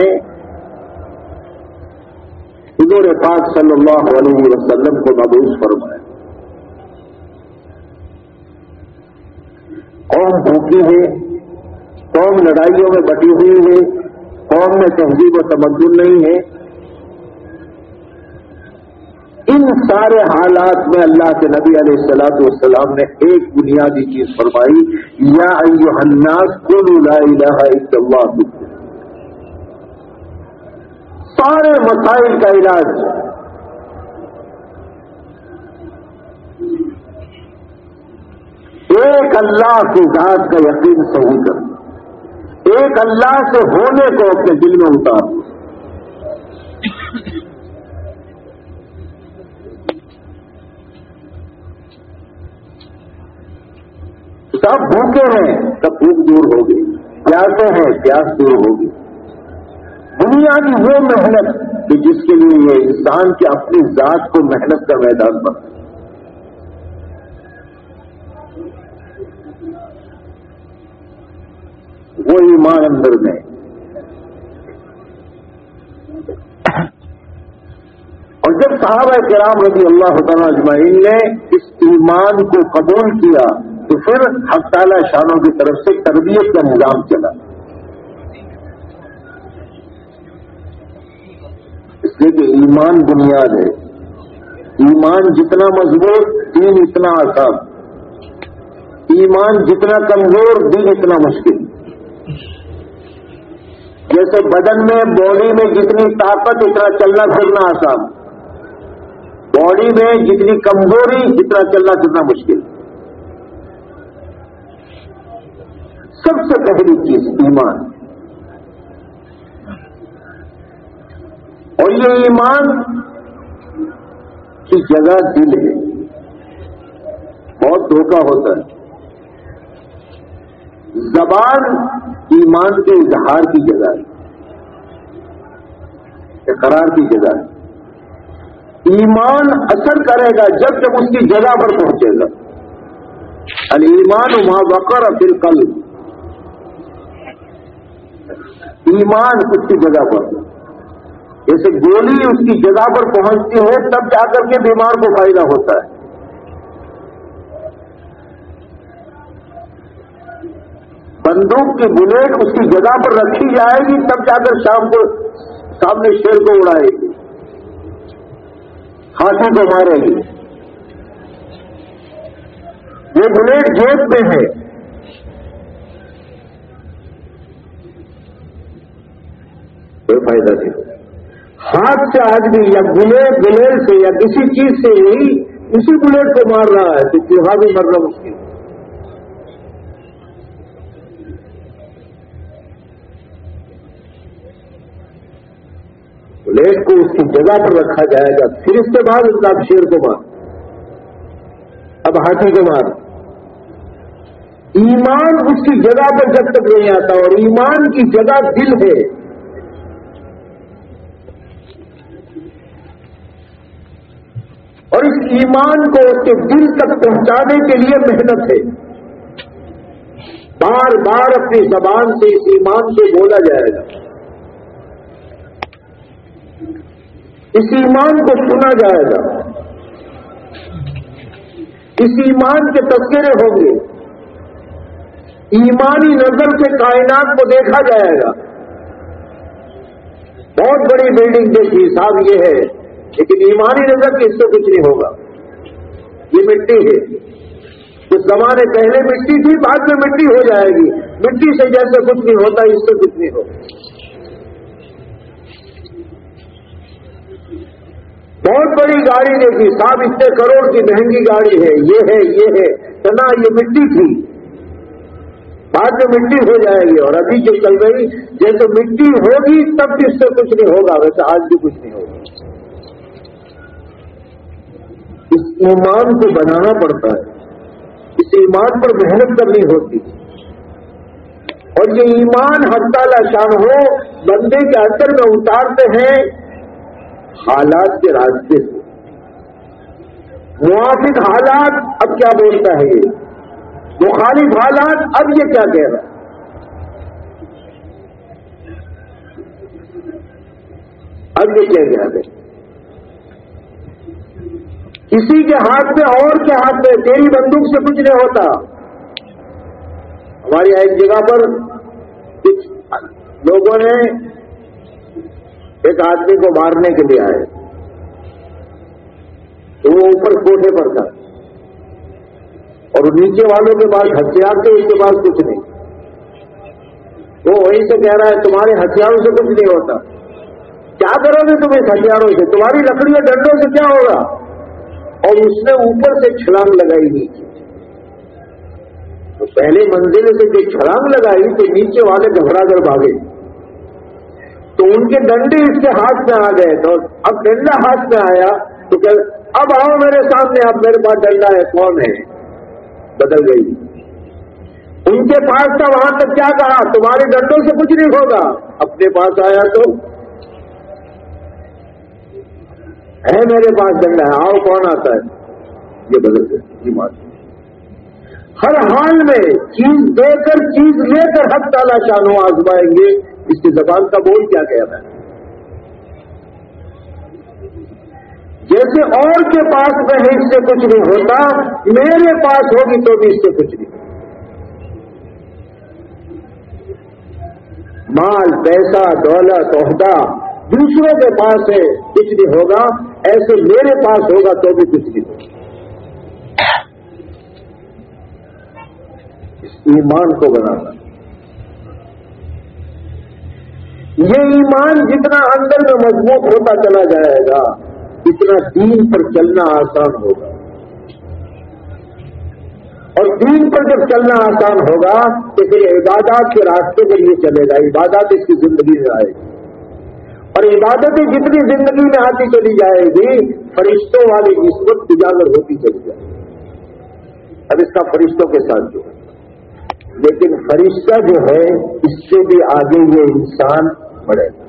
حضور پاک صلی اللہ علیہ وسلم کو مبوس فرمائے۔ قوم بھوکی ہے، قوم لڑائیوں میں بٹی ہوئی ہے، قوم میں تہذیب و تمدن نہیں ہے۔ ان سارے حالات میں اللہ کے نبی علیہ السلاط والسلام نے ایک بنیادی چیز فرمائی، یا الناس لا الہ الا اللہ. سارے مسائل کا علاج. ایک اللہ کی ذات کا یقین صحیح کر ایک اللہ سے ہونے کو اپنے دل میں اتار سب بھوکے ہیں، سب بھوک دور ہوگی پیاسے ہیں، پیاس دور ہوگی دنیا کی وہ محنت کہ جس کے لیے یہ انسان کی اپنی ذات کو محنت کا میدان بنتا وہ ایمان اندر میں۔ اور جب صحابہ کرام رضی اللہ تعالیٰ اجمعین نے اس ایمان کو قبول کیا تو پھر تعالی شانوں کی طرف سے تربیت کا نظام چلا۔ اس لیے کہ ایمان بنیاد ہے۔ ایمان جتنا مضبوط، دین اتنا آسان۔ ایمان جتنا کمزور، دین اتنا مشکل۔ جیسے بدن میں، باڈی میں جتنی طاقت، اتنا چلنا پھرنا آسان۔ باڈی میں جتنی کمزوری اتنا چلنا پھرنا مشکل۔ سب سے پہلی چیز ایمان۔ اور یہ ایمان کی جگہ دل ہے۔ بہت دھوکہ ہوتا ہے۔ زبان ایمان کے اظہار کی جگہ ہے۔ اقرار کی جگہ ہے۔ ایمان اثر کرے گا جب جب اس کی جگہ پر پہنچے گا۔ المان وہاں بکر اور پھر کل ایمان اس کی جگہ پر۔ جیسے گولی اس کی جگہ پر پہنچتی ہے، تب جا کر کے بیمار کو فائدہ ہوتا ہے۔ بندوق کی بلیٹ اس کی جگہ پر رکھی جائے گی، تب جا کر شام کو سامنے شیر کو اڑائے گی۔ ہاتھی کو مارے گی۔ یہ بلیٹ جیب میں ہے۔ کوئی فائدہ نہیں۔ ہاتھ سے آدمی یا گلے گلے سے یا کسی چیز سے ہی اسی بلیٹ کو مار رہا ہے تو چوہا بھی مرنا مشکل۔ بلیٹ کو اس کی جگہ پر رکھا جائے گا، پھر اس کے بعد اس کا شیر کو مار۔ اب ہاتھی کو مار۔ ایمان اس کی جگہ پر جب تک نہیں آتا اور ایمان کی جگہ دل ہے اور اس ایمان کو اس کے دل تک پہنچانے کے لیے محنت ہے۔ بار بار اپنی زبان سے اس ایمان کو بولا جائے گا۔ اس ایمان کو سنا جائے گا۔ اس ایمان کے تذکرے ہوں گے۔ ایمانی نظر سے کائنات کو دیکھا جائے گا۔ بہت بڑی بلڈنگ دیکھی صاحب یہ ہے۔ لیکن ایمانی نظر کے اس سے کچھ نہیں ہوگا۔ یہ مٹی ہے۔ کچھ زمانے پہلے مٹی تھی، بعد میں مٹی ہو جائے گی۔ مٹی سے جیسے کچھ نہیں ہوتا، اس سے کچھ نہیں ہوگا۔ بہت بڑی گاڑی دیکھی صاحب اتنے کروڑ کی مہنگی گاڑی ہے۔ یہ ہے یہ ہے۔ سنا یہ مٹی تھی۔ بعد میں مٹی ہو جائے گی۔ اور ابھی جو چل رہی، جیسے مٹی ہوگی، تب بھی اس سے کچھ نہیں ہوگا۔ ویسے آج بھی کچھ نہیں ہوگا۔ اس ایمان کو بنانا پڑتا ہے۔ اس ایمان پر محنت کرنی ہوتی اور یہ ایمان ہر تعالی شان ہو، بندے کے اندر میں اتارتے ہیں حالات کے راستے سے۔ موافق حالات اب کیا بولتا ہے یہ؟ مخالف حالات اب یہ کیا کہہ رہا ہے؟ اب یہ کیا کہہ رہے کسی کے ہاتھ میں اور کے ہاتھ میں، تیری بندوق سے کچھ نہیں ہوتا۔ ہماری ایک جگہ پر کچھ لوگوں نے ایک آدمی کو مارنے کے لیے آئے۔ تو وہ اوپر کوٹے پر تھا۔ اور نیچے والوں کے پاس ہتھیار تھے، اس کے پاس کچھ نہیں۔ وہ وہیں سے کہہ رہا ہے، تمہارے ہتھیاروں سے کچھ نہیں ہوتا۔ کیا کرو گے تم اس ہتھیاروں سے؟ تمہاری لکڑی ڈنڈوں سے کیا ہوگا؟ اور اس نے اوپر سے چھلانگ لگائی نیچے تو پہلے منزل سے جو چھلانگ لگائی تو نیچے والے گھبرا کر بھاگے۔ تو ان کے ڈنڈے اس کے ہاتھ میں آ گئے تو اب ڈنڈا ہاتھ میں آیا تو کہ اب آؤ میرے سامنے، اب میرے پاس ڈنڈا ہے، کون ہے؟ بدل گئی۔ ان کے پاس تھا، وہاں تک کیا کہا؟ تمہارے ڈنڈوں سے کچھ نہیں ہوگا۔ اپنے پاس آیا تو ہے میرے پاس ڈنڈا ہے آؤ، کون آتا ہے؟ یہ بدل گئے یہ بات ہر حال میں چیز دے کر، چیز لے کر حق تعالی شانو آزمائیں گے۔ اس کی زبان کا بول کیا کہہ رہا ہے؟ جیسے اور کے پاس میں ہے اس سے کچھ نہیں ہوتا۔ میرے پاس ہوگی تو بھی اس سے کچھ نہیں۔ مال، پیسہ، دولت، عہدہ، دوسروں کے پاس ہے کچھ نہیں ہوگا۔ ایسے میرے پاس ہوگا تو بھی کچھ نہیں۔ ہوگا اس ایمان کو بنانا۔ یہ ایمان جتنا اندر میں مضبوط ہوتا چلا جائے گا، اتنا دین پر چلنا آسان ہوگا۔ اور دین پر جب چلنا آسان ہوگا، تو پھر عبادات کے راستے پر یہ چلے گا، عبادات اس کی زندگی میں آئے گی۔ اور عبادتیں جتنی زندگی میں آتی چلی جائے گی، فرشتوں والی نسبت اجاگر ہوتی چلی جائے گی۔ اب اس کا فرشتوں کے ساتھ جو ہے لیکن فرشتہ جو ہے، اس سے بھی آگے یہ انسان بڑھے گا۔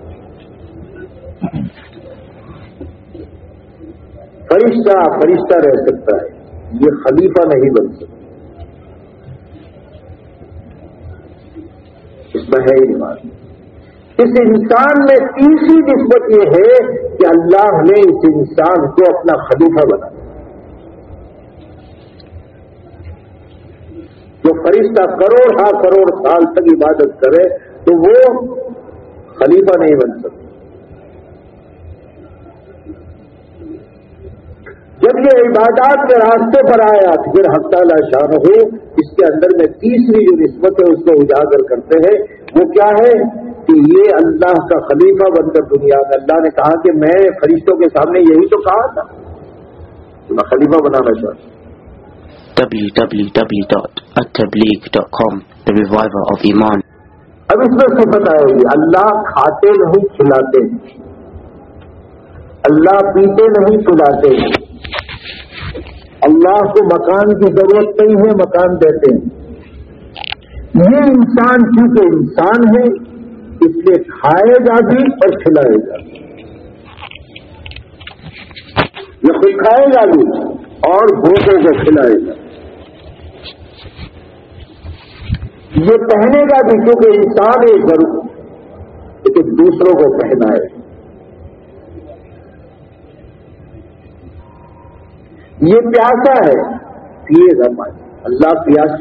فرشتہ فرشتہ رہ سکتا ہے، یہ خلیفہ نہیں بن سکتا۔ اس میں ہے بات اس انسان میں تیسری نسبت یہ ہے کہ اللہ نے اس انسان کو اپنا خلیفہ بنا جو فرشتہ کروڑ ہاں کروڑ سال تک عبادت کرے تو وہ خلیفہ نہیں بن سکتا۔ جب یہ عبادات کے راستے پر آیا تو پھر تعالی شان ہو اس کے اندر میں تیسری جو نسبت ہے اس کو اجاگر کرتے ہیں، وہ کیا ہے؟ کہ یہ اللہ کا خلیفہ بن کر دنیا میں اللہ نے کہا کہ میں فرشتوں کے سامنے یہی تو کہا تھا۔ میں خلیفہ بنانا چاہتا ہوں۔ www.attableek.com The Reviver of Iman. اب اس میں صفت آئے گی اللہ کھاتے نہیں کھلاتے اللہ پیتے نہیں پلاتے اللہ کو مکان کی ضرورت نہیں ہے مکان دیتے ہیں۔ یہ انسان کیونکہ انسان ہے اس لیے کھائے گا بھی اور کھلائے گا یہ یہ کھائے گا بھی اور بھوکوں کو کھلائے گا یہ پہنے گا بھی کیونکہ انسان ایک ضرور لیکن دوسروں کو پہنائے۔ یہ پیاسا ہے۔ پیے گا پانی اللہ پیاس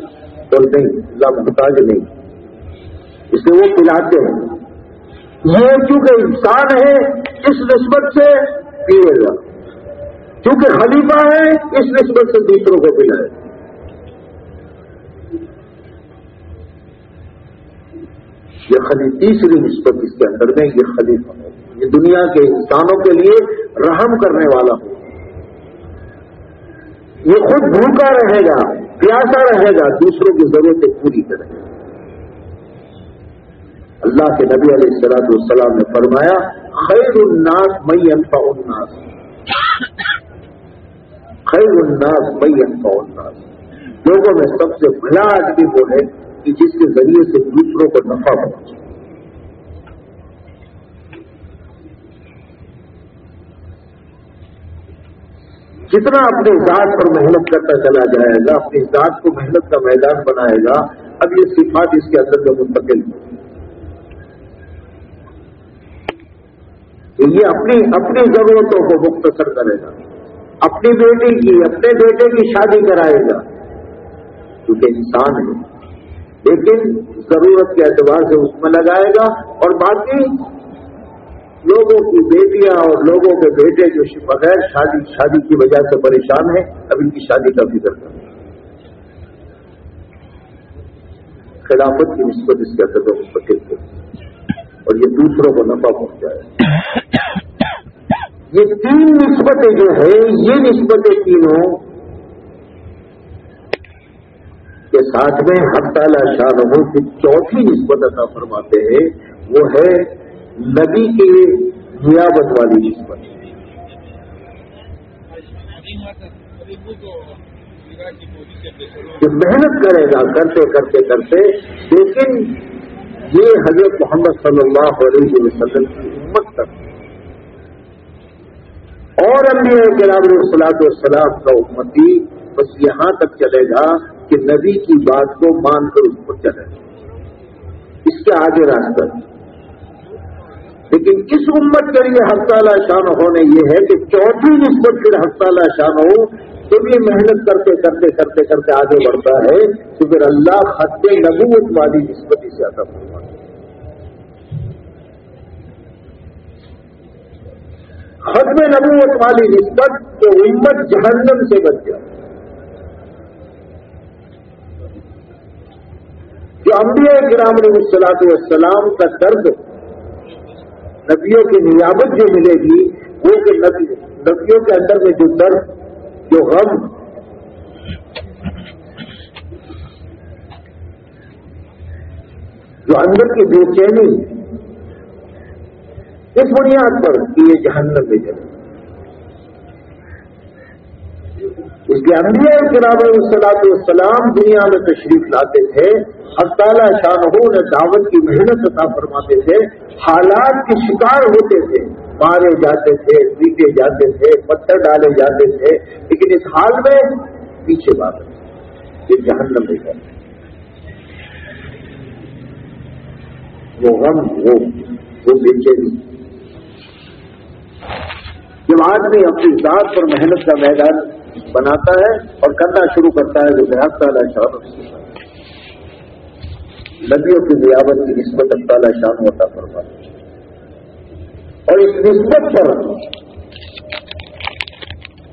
تو نہیں، اللہ محتاج نہیں۔ اسے وہ پلاتے ہیں۔ یہ کیونکہ انسان ہے، اس نسبت سے پیے گا کیونکہ خلیفہ ہے، اس نسبت سے دوسروں کو پلائے۔ یہ خلی تیسری نسبت اس کے اندر میں، یہ خلیفہ ہے یہ دنیا کے انسانوں کے لیے رحم کرنے والا ہو یہ خود بھوکا رہے گا، پیاسا رہے گا، دوسروں کی ضرورتیں پوری کرے گا۔ اللہ کے نبی علیہ السلاط والسلام نے فرمایا، خیر الناس مئی انفا الناس. خیر الناس مئی انفا الناس. لوگوں میں سب سے بھلا آدمی وہ ہے کہ جس کے ذریعے سے دوسروں کو نفع پہنچے جتنا اپنے ذات پر محنت کرتا چلا جائے گا، اپنی ذات کو محنت کا میدان بنائے گا، اب یہ صفات اس کے اندر میں منتقل ہوگی تو یہ اپنی اپنی ضرورتوں کو مختصر کرے گا۔ اپنی بیٹی کی، اپنے بیٹے کی شادی کرائے گا۔ کیونکہ انسان ہے۔ لیکن ضرورت کے اعتبار سے اس میں لگائے گا۔ اور باقی لوگوں کی بیٹیاں اور لوگوں کے بیٹے جو بغیر شادی شادی کی وجہ سے پریشان ہیں، اب ان کی شادی کا فکر کریں خلافت کی نسبت اس کے اندر مستقل ہو اور یہ دوسروں کو نفع پہنچائے یہ تین نسبتیں جو ہے یہ نسبتیں تینوں کے ساتھ میں ہر تعالیٰ شاہ کی چوتھی نسبت عطا فرماتے ہیں، وہ ہے نبی کی نیابت والی نسبت۔ کہ محنت کرے گا، کرتے کرتے کرتے، لیکن یہ حضرت محمد صلی اللہ علیہ وسلم کی امت تک اور انبیاء کرام صلاحت والسلام کا امتی بس یہاں تک چلے گا کہ نبی کی بات کو مان کر اس پر چلے گا۔ اس کے آگے راستہ۔ لیکن اس امت کے لیے ہفتالہ شان ہونے یہ ہے کہ چوتھی نسبت پھر ہفتالہ شان ہو، تو بھی محنت کرتے کرتے کرتے کرتے آگے بڑھتا ہے، تو پھر اللہ حد نبوت والی نسبت اسے ادب ہوگا ختم نبوت والی نسبت تو امت جہنم سے بچ جائے جو انبیاء گرام علیہ السلاط والسلام کا درد نبیوں کی نیابت جو ملے گی، وہ کہ نبیوں کے اندر میں جو درد، جو غم، جو اندر کی بے چینی اس بنیاد پر کہ یہ جہنم میں جائے اس کے انبیاء کرام السلاط والسلام دنیا میں تشریف لاتے تھے۔ تعالیٰ شاہ نے دعوت کی محنت عطا فرماتے تھے۔ حالات کے شکار ہوتے تھے۔ مارے جاتے تھے، پیٹے جاتے تھے، پتھر ڈالے جاتے تھے۔ لیکن اس حال میں پیچھے بات یہ جہنم میں گئے وہ غم وہ بے چینی۔ جب آدمی اپنی ذات پر محنت کا میدان بناتا ہے اور کرنا شروع کرتا ہے جو بہت تعالیٰ شاہ نبیوں کی نیابت کی نسبت تعالیٰ شان ہوتا فرما اور اس نسبت پر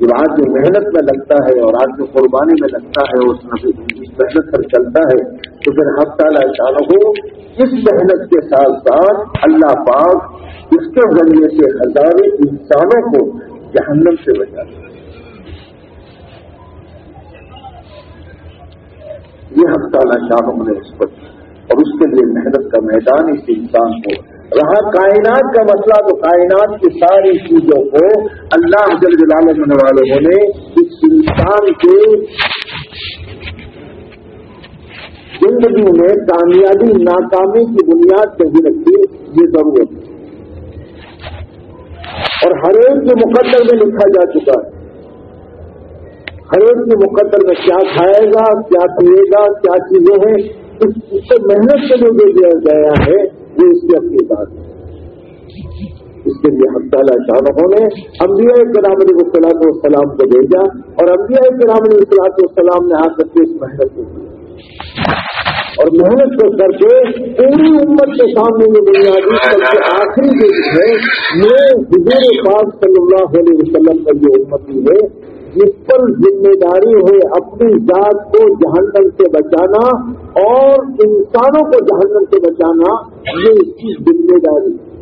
جب آدمی محنت میں لگتا ہے اور آدمی قربانی میں لگتا ہے اس محنت پر چلتا ہے، تو پھر ہر تعالیٰ شان ہو اس محنت کے ساتھ ساتھ اللہ پاک اس کے ذریعے سے ہزاروں انسانوں کو جہنم سے بچاتا ہے یہ ہم تعالیٰ شاہوں نے اس پر، اور اس کے لیے محنت کا میدان اس انسان کو رہا کائنات کا مسئلہ تو کائنات کی ساری چیزوں کو اللہ جل جلال ہونے والوں نے اس انسان کے زندگی میں کامیابی، ناکامی کی بنیاد پہ بھی رکھی یہ ضرورت ہے۔ اور ہر ایک کے مقدر میں لکھا جا چکا ہے۔ ہر ایک کے مقدر میں کیا کھائے گا، کیا پیے گا، کیا چیزیں ہیں، اس اس کو محنت کے لیے جو دیا گیا ہے۔ وہ اس کی اپنی بات ہے۔ اس کے لیے حق تعالیٰ شاہ نے انبیاء کرام علیہ السلاط والسلام کو بھیجا اور انبیاء کرام علیہ السلاط والسلام نے آ کر کے اس محنت کو کی اور محنت کو کر کے پوری امت کے سامنے یہ بنیادی آخری جو ہے۔ یہ حضور پاک صلی اللہ علیہ وسلم کا جو امتی ہے۔ جس پر ذمہ داری ہے اپنی ذات کو جہنم سے بچانا اور انسانوں کو جہنم سے بچانا، یہ اس کی ذمہ داری ہے۔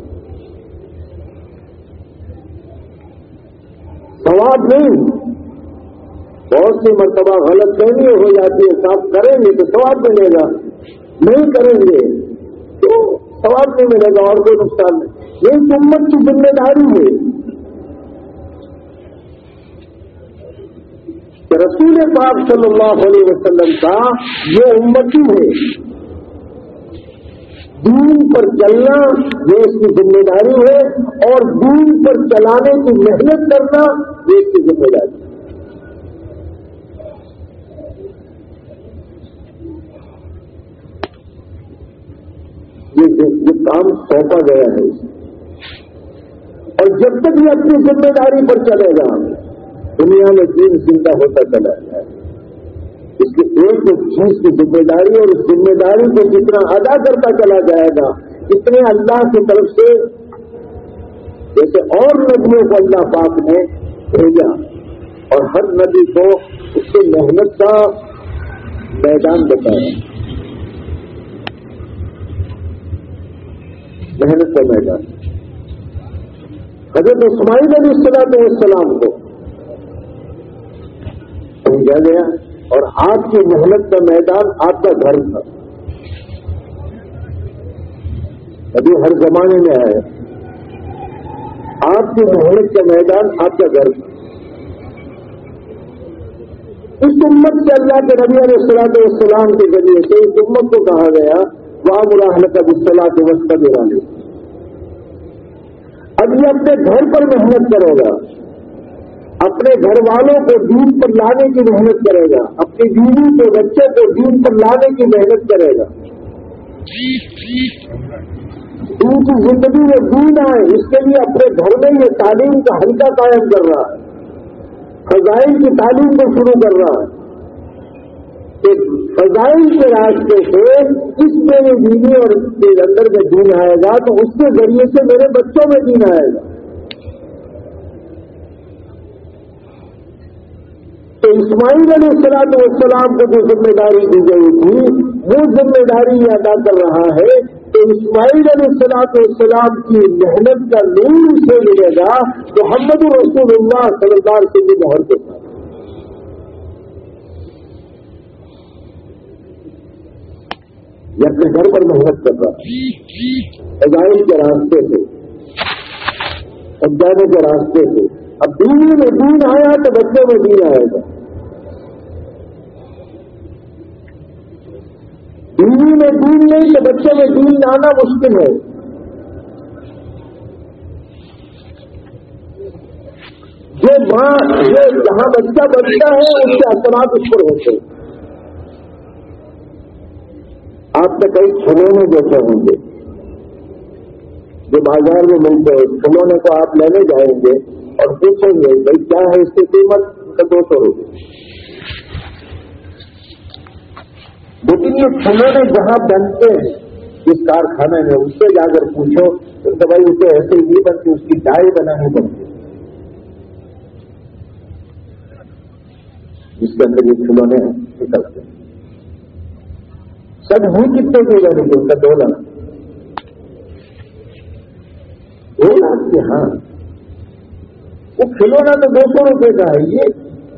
سواب نہیں۔ بہت سی مرتبہ غلط فہمی ہو جاتی ہے، صاف کریں گے تو سواب ملے گا۔ نہیں کریں گے تو سواب نہیں ملے گا اور کوئی نقصان نہیں۔ یہ امت کی ذمہ داری ہے۔ کہ رسول پاک صلی اللہ علیہ وسلم کا یہ امتی ہے۔ دین پر چلنا یہ اس کی ذمہ داری ہے اور دین پر چلانے کی محنت کرنا یہ اس کی ذمہ داری ہے۔ یہ کام سونپا گیا ہے۔ اور جب تک یہ اپنی ذمہ داری پر چلے گا دنیا میں دین زندہ ہوتا چلا جائے اس کی ایک چیز کی ذمہ داری اور اس ذمہ داری کو جتنا ادا کرتا چلا جائے گا اتنے اللہ کی طرف سے۔ جیسے اور ندیوں کو اللہ پاک نے بھیجا اور ہر ندی کو اس سے محنت کا میدان بتایا۔ محنت کا میدان۔ حضرت اسماعیل علیہ السلام کو سمجھا گیا اور آپ کی محنت کا میدان آپ کا گھر تھا۔ ابھی ہر زمانے میں آئے آپ کی محنت کا میدان آپ کا گھر تھا۔ اس امت سے اللہ کے نبی علیہ السلام والسلام کے ذریعے سے اس امت کو کہا گیا وہاں مراحلت اب اصطلاح کے وقت کا دلانے اب یہ اپنے گھر پر محنت کرے گا۔ اپنے گھر والوں کو دین پر لانے کی محنت کرے گا۔ اپنی بیوی کے بچے کو دین پر لانے کی محنت کرے گا۔ ان کی زندگی میں دین آئے، اس کے لیے اپنے گھر میں یہ تعلیم کا ہلکا قائم کر رہا ہے۔ فضائل کی تعلیم کو شروع کر رہا ہے۔ کہ فضائل کے راستے سے اس میری بیوی اور اس کے اندر میں دین آئے گا، تو اس کے ذریعے سے میرے بچوں میں دین آئے گا۔ تو اسماعیل علیہ السلام والسلام کو جو ذمہ داری دی گئی تھی، وہ ذمہ داری یہ ادا کر رہا ہے تو اسماعیل علیہ السلام والسلام کی محنت کا نور سے ملے گا تو محمد رسول اللہ صلی اللہ علیہ وسلم مہر کے ساتھ۔ یہ اپنے گھر پر محنت کر رہا ہے۔ کے راستے سے سمجھانے کے راستے سے۔ اب دینی میں دین آیا تو بچوں میں دین آئے گا۔ دینی میں دین نہیں تو بچوں میں دین آنا مشکل ہے۔ جو ماں، جو جہاں بچہ بچتا ہے، اس کے اثرات اس پر ہوتے آپ نے کئی کھلونے دیکھے ہوں گے۔ جو بازار میں ملتے ہیں کھلونے کو آپ لینے جائیں گے اور پوچھیں گے بھائی کیا ہے اس کی قیمت؟ دو سو روپئے لیکن یہ کھلونے جہاں بنتے ہیں جس کارخانے میں اس سے جا کر پوچھو تو بھائی اسے ایسے ہی بنتی، اس کی ڈائی بنانی پڑتی جس کے اندر یہ کھلونے نکلتے ہیں۔ سب ہی کتنے کی جانے گی ان کا دو لاکھ۔ دو لاکھ کے ہاں۔ وہ کھلونا تو دو سو روپئے کا ہے۔ یہ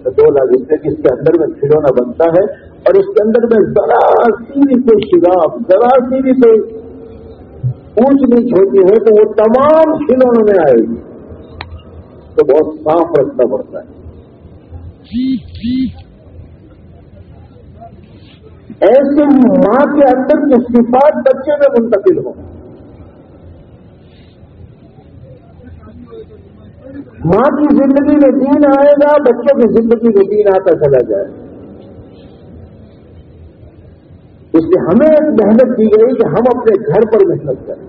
دو لاکھ روپئے جس کے اندر میں کھلونا بنتا ہے اور اس کے اندر میں ذرا سی بھی کوئی شگاف، ذرا سی بھی کوئی اونچ نیچ ہوتی ہے تو وہ تمام کھلونوں میں آئے گی۔ تو بہت صاف رکھنا پڑتا ہے۔ ایسے ہی ماں کے اندر کی صفات بچے میں منتقل ہوں۔ ماں کی زندگی میں دین آئے گا، بچوں کی زندگی میں دین آتا چلا جائے اس سے ہمیں ایک محنت دی گئی کہ ہم اپنے گھر پر محنت کریں۔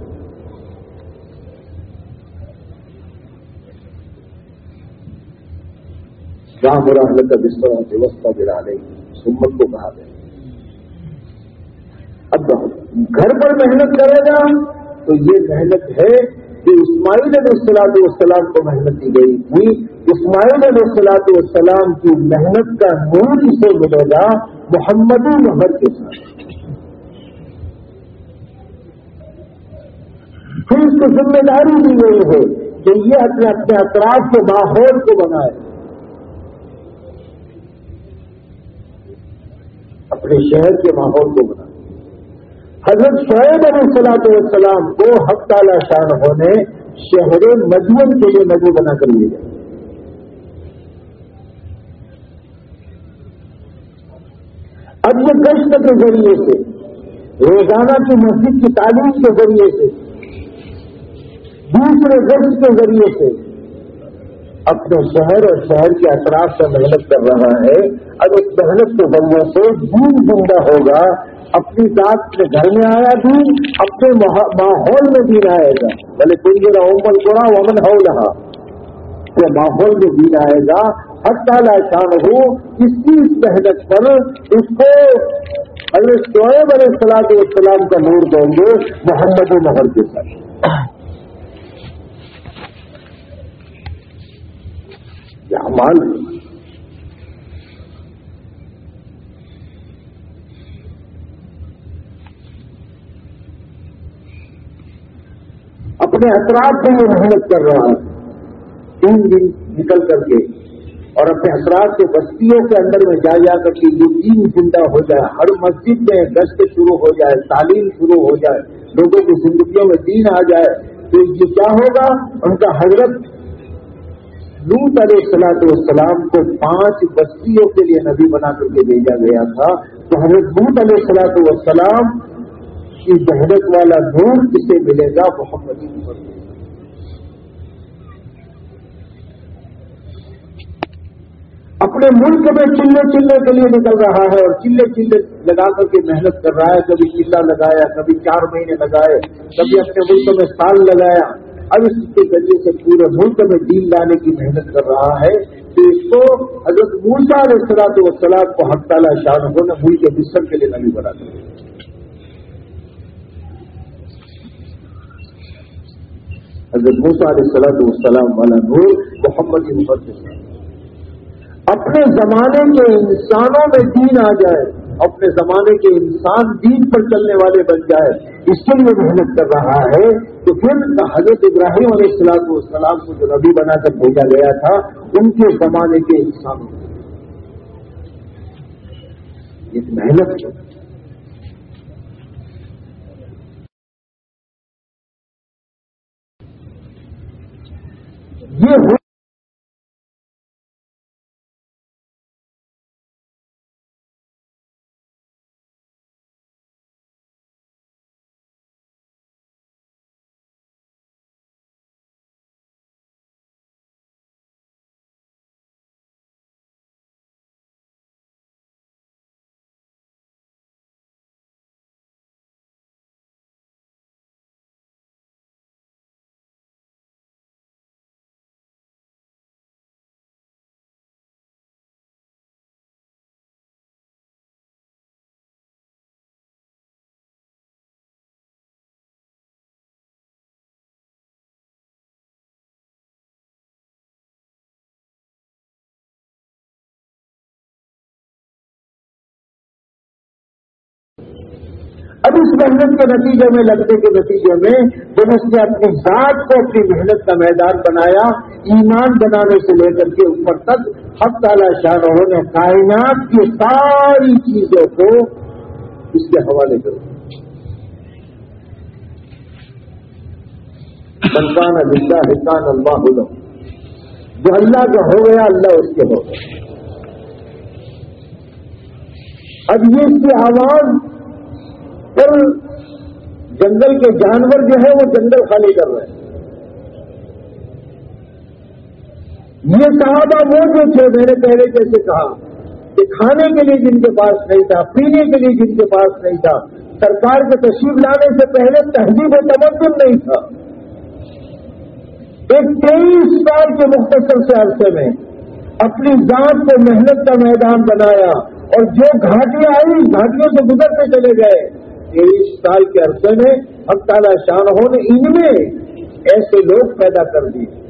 رام رحمت کا بستر ویوستھا گرا لیں سمت کو کہا دیں۔ اب گھر پر محنت کرے گا تو یہ محنت ہے کہ اسماعیل علیہ السلاط والسلام کو محنت دی گئی۔ تھی اسماعیل علیہ السلاط والسلام کی محنت کا نور اسے ملے گا محمدی مہر کے ساتھ۔ پھر اس کو ذمہ داری دی گئی ہے کہ یہ اپنے اپنے اطراف کے ماحول کو بنائے۔ اپنے شہر کے ماحول کو بنا حضرت شعیب علیہ السلاط والسلام کو حق تعالی شان ہونے شہر مجمن کے لیے نبی بنا کر لیے گئے۔ اب یہ گشت کے ذریعے سے، روزانہ کی مسجد کی تعلیم کے ذریعے سے، دوسرے گشت کے ذریعے سے اپنے شہر اور شہر کے اطراف سے محنت کر رہا ہے۔ اب اس محنت کے ذریعے سے دین زندہ ہوگا۔ اپنی ذات کے گھر میں آیا دین اپنے ماحول میں دین آئے گا۔ بھلے کوئی میرا عمل چھوڑا امن ہو رہا یہ ماحول میں دین آئے گا۔ ہر تعالیٰ شان ہو اس کی محنت پر اس کو اگر شعیب علیہ السلام السلام کا نور دیں گے محمد محر کے ساتھ۔ اعمال اپنے اثرات سے یہ محنت کر رہا ہے تین دن نکل کر کے اور اپنے اثرات کے بستیوں کے اندر میں جا جا کر کے یہ دین زندہ ہو جائے، ہر مسجد میں گشت شروع ہو جائے، تعلیم شروع ہو جائے، لوگوں کی زندگیوں میں دین آ جائے، تو یہ کیا ہوگا؟ ان کا حضرت لوت علیہ السلاط والسلام کو پانچ بستیوں کے لیے نبی بنا کر کے بھیجا گیا تھا۔ تو حضرت لوت علیہ السلاط والسلام کی بحرت والا نور کسے ملے گا محمدی اپنے ملک میں چلے چلے کے لیے نکل رہا ہے اور چلے چلے لگا کر کے محنت کر رہا ہے۔ کبھی چلا لگایا، کبھی چار مہینے لگائے، کبھی اپنے ملک میں سال لگایا۔ اب اس کے ذریعے سے پورے ملک میں دین لانے کی محنت کر رہا ہے۔ تو اس کو حضرت موسا علیہ السلاط وسلام کو حق تعالیٰ شان ہو نے ملک کے بستر کے لیے نبی بنا دیا حضرت موسا علیہ السلاط والسلام والا نور محمد محمد اپنے زمانے کے انسانوں میں دین آ جائے، اپنے زمانے کے انسان دین پر چلنے والے بن جائے، اس کے لیے محنت کر رہا ہے تو پھر حضرت ابراہیم علیہ السلام والسلام کو جو نبی بنا کر بھیجا گیا تھا، ان کے زمانے کے انسانوں ایک محنت یہ اب اس محنت کے نتیجے میں لگنے کے نتیجے میں جب اس نے اپنی ذات کو اپنی محنت کا میدان بنایا، ایمان بنانے سے لے کر کے اوپر تک حق تعالی شاہ رہو نے کائنات کی ساری چیزوں کو اس کے حوالے کر بنکان اللہ حکان اللہ جو اللہ کا ہو گیا، اللہ اس کے ہو گیا۔ اب یہ اس کی آواز پھر جنگل کے جانور جو ہے وہ جنگل خالی کر رہے ہیں۔ یہ صحابہ وہ جو تھے، میں نے پہلے جیسے کہا کہ کھانے کے لیے جن کے پاس نہیں تھا، پینے کے لیے جن کے پاس نہیں تھا، سرکار کے تشریف لانے سے پہلے تہذیب و تمدن نہیں تھا۔ ایک تیئیس سال کے مختصر سے عرصے میں اپنی ذات کو محنت کا میدان بنایا اور جو گھاٹیاں آئی گھاٹیوں سے گزرتے چلے گئے۔ تیئیس سال کے عرصے میں اب تعالیٰ شاہ نے ان میں ایسے لوگ پیدا کر دیے۔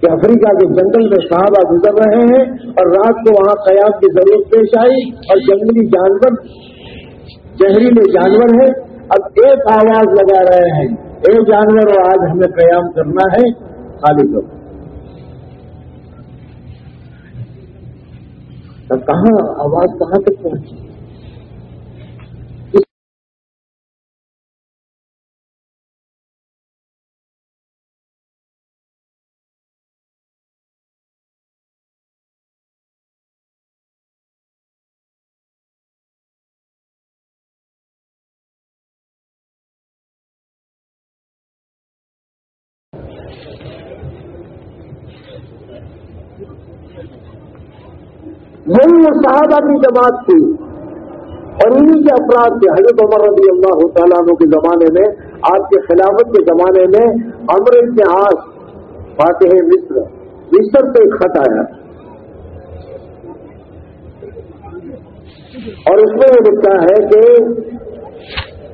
کہ افریقہ کے جنگل میں صحابہ گزر رہے ہیں اور رات کو وہاں قیام کی ضرورت پیش آئی اور جنگلی جانور زہریلے جانور ہیں۔ اب ایک آواز لگا رہے ہیں۔ اے جانور، آج ہمیں قیام کرنا ہے۔ خالی کرو کہاں، آواز کہاں تک پہنچی؟ یہی وہ صحابہ کی جماعت تھی اور انہیں کے افراد تھے، حضرت عمر رضی اللہ تعالیٰ عنہ کے زمانے میں آپ کے خلافت کے زمانے میں امر اتہاس فاتح مصر مصر سے ایک خط آیا۔ اور اس میں یہ لکھا ہے کہ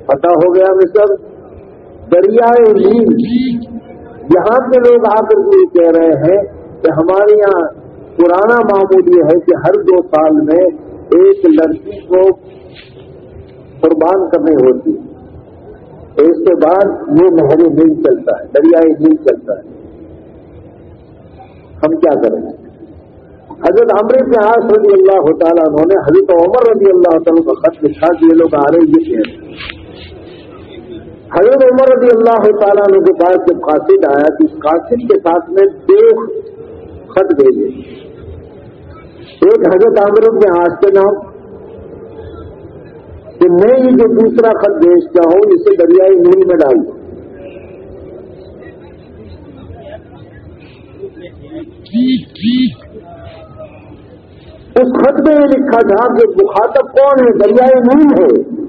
پتا ہو گیا مصر، دریائے نیل، یہاں کے لوگ آ کر یہ کہہ رہے ہیں کہ ہمارے یہاں پرانا معمول یہ ہے کہ ہر دو سال میں ایک لڑکی کو قربان کرنی ہوتی ہے۔ اس کے بعد یہ نہری نیل چلتا ہے، دریائے نیل چلتا ہے۔ ہم کیا کریں؟ حضرت عمر کے آس رضی اللہ تعالیٰ انہوں نے حضرت عمر رضی اللہ تعالیٰ کا خط لکھا کہ یہ لوگ آ رہے یہ کہہ حضرت عمر رضی اللہ تعالیٰ عنہ کے پاس جب قاصد آیا تو اس قاصد کے ساتھ میں دو خط بھیجے۔ ایک حضرت عامر کے ہاتھ کے نام کہ میں یہ جو دوسرا خط بھیجتا ہوں، اسے دریائی نیل میں ڈال دوں اس خط میں یہ لکھا تھا کہ مخاطب کون ہے؟ دریائے نیل ہے۔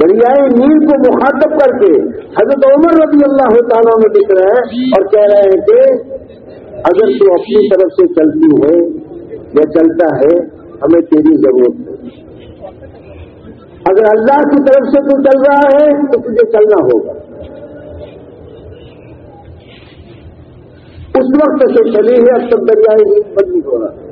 دریائے نیل کو مخاطب کر کے حضرت عمر رضی اللہ تعالیٰ میں لکھ رہے ہیں اور کہہ رہے ہیں کہ اگر تو اپنی طرف سے چلتی ہے یا چلتا ہے، ہمیں تیری ضرورت ہے۔ اگر اللہ کی طرف سے تو چل رہا ہے، تو تجھے چلنا ہوگا۔ اس وقت سے چلی ہے، اب تک دریائے نیند بدلی ہو رہا ہے۔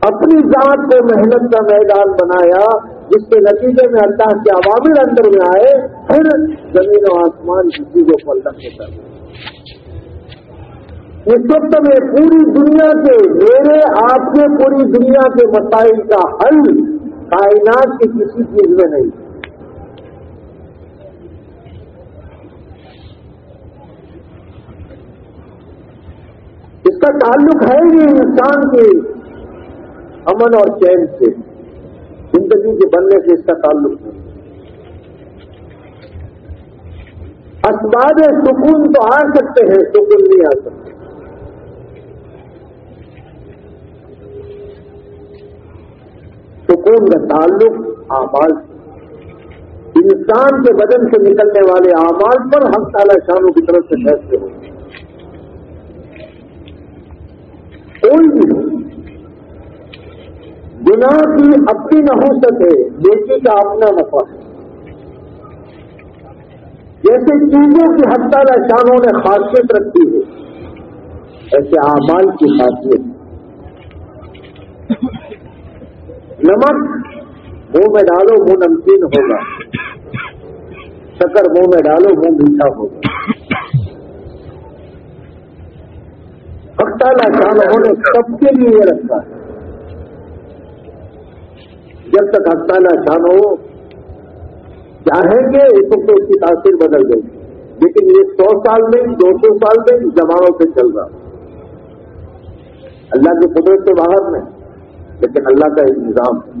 اپنی ذات کو محنت کا میدان بنایا، جس کے نتیجے میں اللہ کے عوامل اندر میں آئے، پھر زمین و آسمان کی چیزوں کو اللہ کے ساتھ اس وقت میں پوری دنیا کے میرے آپ کے پوری دنیا کے مسائل کا حل کائنات کی کسی چیز میں نہیں۔ اس کا تعلق ہے ہی انسان کے امن اور چین سے، زندگی کے بننے سے اس کا تعلق۔ ہے اسباب سکون تو آ سکتے ہیں، سکون نہیں آ سکتے سکون کا تعلق اعمال انسان کے بدن سے نکلنے والے اعمال پر ہم تعالی شانوں کی طرف سے فیصلے ہوں کوئی بھی ہو، گناہ کی اپنی نہ ہو سکے بیٹی کا اپنا نفع ہے۔ جیسے چیزوں کی ہم تعالی شانوں نے خاصیت رکھی ہے، ایسے اعمال کی خاصیت۔ نمک، منہ میں ڈالو، منہ نمکین ہوگا۔ شکر منہ میں ڈالو، منہ میٹھا ہوگا۔ اختالا شاہ نے سب کے لیے یہ رکھا ہے۔ جب تک اختالا شان ہو، چاہیں گے اس وقت اس کی تاثیر بدل گئی لیکن یہ سو سال میں، دو سو سال میں زمانوں سے چل رہا اللہ کی قدرت سے باہر میں لیکن اللہ کا ایک نظام ہے۔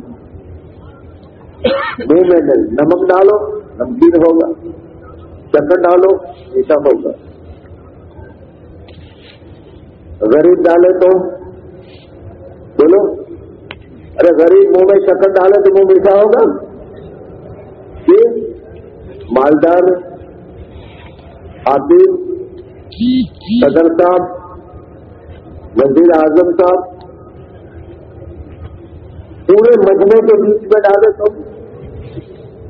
منہ میں نمک ڈالو، نمکین ہوگا۔ شکر ڈالو، میٹھا ہوگا۔ غریب ڈالے تو بولو۔ ارے غریب منہ میں شکر ڈالے تو منہ میٹھا ہوگا۔ مالدار عابد صدر صاحب، وزیر اعظم صاحب پورے مجمے کے بیچ میں ڈالے تو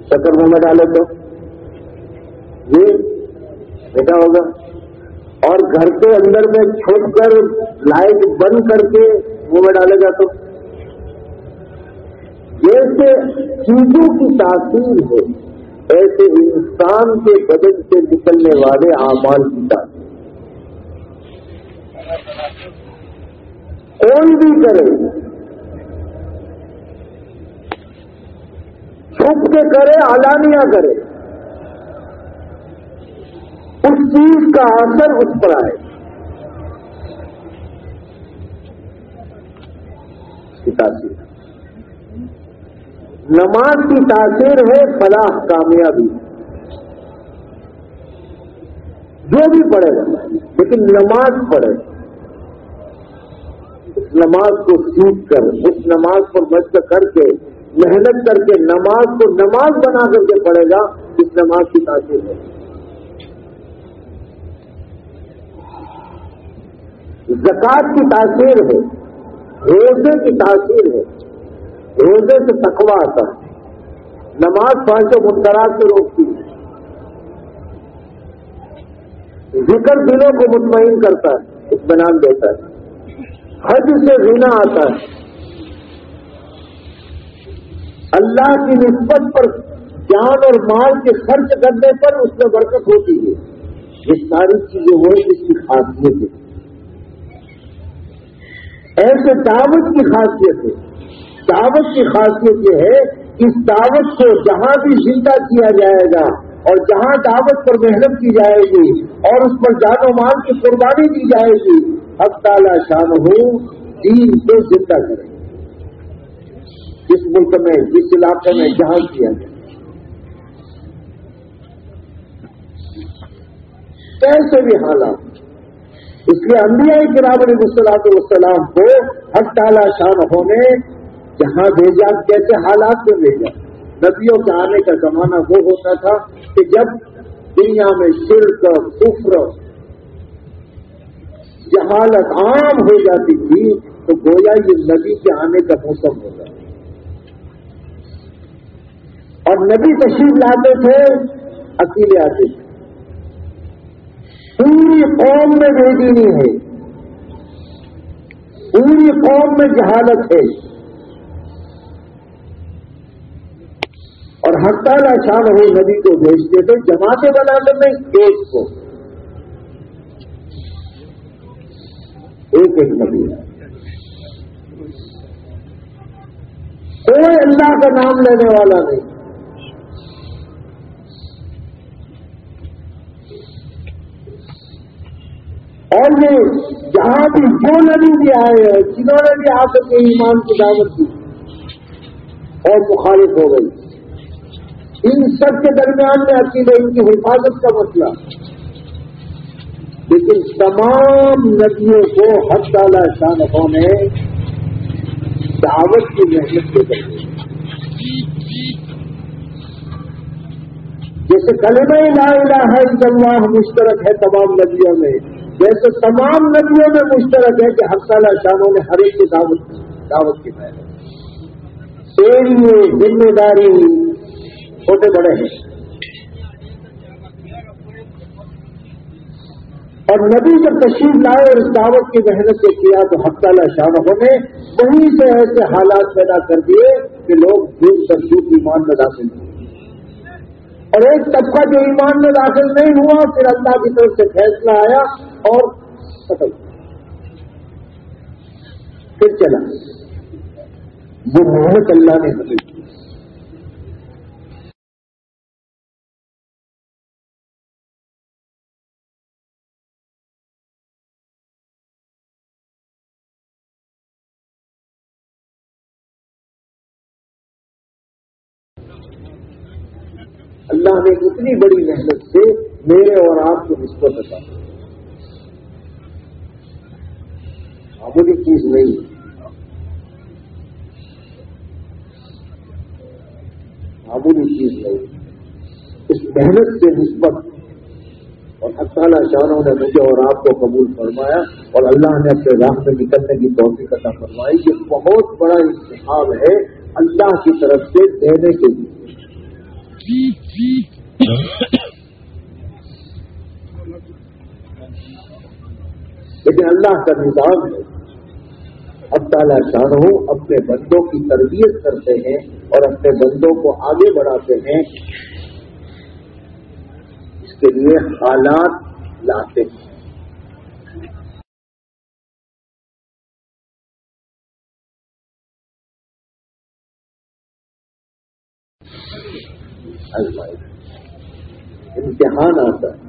شکر منہ میں ڈالے تو۔ یہ بیٹا ہوگا۔ اور گھر کے اندر میں چھوٹ کر لائٹ بند کر کے منہ میں ڈالے گا تو۔ جیسے چیزوں کی تاثیر ہے ایسے انسان کے بدن سے نکلنے والے اعمال کی تاثیر۔ کوئی بھی کرے چھپ کے کرے علانیہ کرے۔ اس چیز کا اثر اس پر آئے۔ تاثیر۔ نماز کی تاثیر ہے فلاح، کامیابی۔ جو بھی پڑھے گا، لیکن نماز پڑھے۔ اس نماز کو سیکھ کر، اس نماز کو مشق کر کے محنت کر کے نماز کو نماز بنا کر کے پڑھے گا، اس نماز کی تاثیر ہے۔ زکات کی تاثیر ہے، روزے کی تاثیر ہے۔ روزے سے تقوا آتا ہے۔ نماز پانچوں منترات سے روکتی ہے۔ ذکر دلوں کو مطمئن کرتا ہے، اطمینان دیتا ہے۔ حج سے رینا آتا ہے۔ اللہ کی نسبت پر جان اور مال کے خرچ کرنے پر اس میں برکت ہوتی ہے۔ یہ ساری چیزیں ہو اس کی خاصیت ہے۔ ایسے دعوت کی خاصیت ہے۔ دعوت کی خاصیت یہ ہے اس دعوت کو جہاں بھی زندہ کیا جائے گا اور جہاں دعوت پر محنت کی جائے گی اور اس پر جان و مال کی قربانی دی جائے گی اب تعالی شان ہو دین کو زندہ کرے۔ جس ملک میں جس علاقے میں جہاں کیا جائے کیسے بھی حالات۔ اس لیے انبیاء کرام علیہ السلام والسلام کو حق تعالی شان ہونے جہاں بھیجا کیسے حالات میں بھیجا۔ ندیوں کے آنے کا زمانہ وہ ہوتا تھا کہ جب دنیا میں شرک کفر جہالت عام ہو جاتی تھی تو گویا یہ ندی کے آنے کا موسم ہوتا اور ندی تشریف لاتے تھے اکیلے آتے تھے۔ پوری قوم میں بھیجی ہے۔ پوری قوم میں جہالت ہے۔ اور تعالی شان ہو نبی کو بھیجتے تھے جماعتیں بنا کر نہیں ایک کو۔ ایک ایک نبی۔ کوئی اللہ کا نام لینے والا نہیں۔ اور یہ جہاں بھی جو نبی بھی آئے ہیں جنہوں نے بھی آ کر کے ایمان کی دعوت دی۔ اور مخالف ہو گئی۔ ان سب کے درمیان میں عقیدہ، ان کی حفاظت کا مسئلہ۔ لیکن تمام ندیوں کو حد تعالی شانفوں نے دعوت کی محنت کے ذریعے جیسے کلمہ لا الہ الا اللہ مشترک ہے تمام ندیوں میں۔ جیسے تمام ندیوں میں مشترک ہے کہ حد تعالی نے ہر ایک کی دعوت دعوت کی محنت ایریے ذمہ داری چھوٹے بڑے ہیں۔ اور نبی جب تشریف لائے اور اس دعوت کی محنت سے کیا تو ہفتہ شاہوں نے وہیں سے ایسے حالات پیدا کر دیے کہ لوگ جھوٹ کر جھوٹ ایمان میں داخل ہوئے۔ اور ایک طبقہ جو ایمان میں داخل نہیں ہوا، پھر اللہ کی طرف سے فیصلہ آیا اور ختم پھر چلا۔ وہ محنت اللہ نے حاصل کی اللہ نے اتنی بڑی محنت سے میرے اور آپ کو نسبت عطا معمولی چیز نہیں معمولی چیز نہیں۔ اس محنت سے نسبت اور تعالیٰ شانوں نے مجھے اور آپ کو قبول فرمایا اور اللہ نے اپنے راہ نکلنے کی توفیق عطا فرمائی یہ بہت بڑا انتخاب ہے اللہ کی طرف سے دینے کے لیے۔ لیکن اللہ کا نظام ہے۔ اب تعالیٰ شاہ اپنے بندوں کی تربیت کرتے ہیں اور اپنے بندوں کو آگے بڑھاتے ہیں۔ اس کے لیے حالات لاتے ہیں۔ امتحان آتا۔ ہے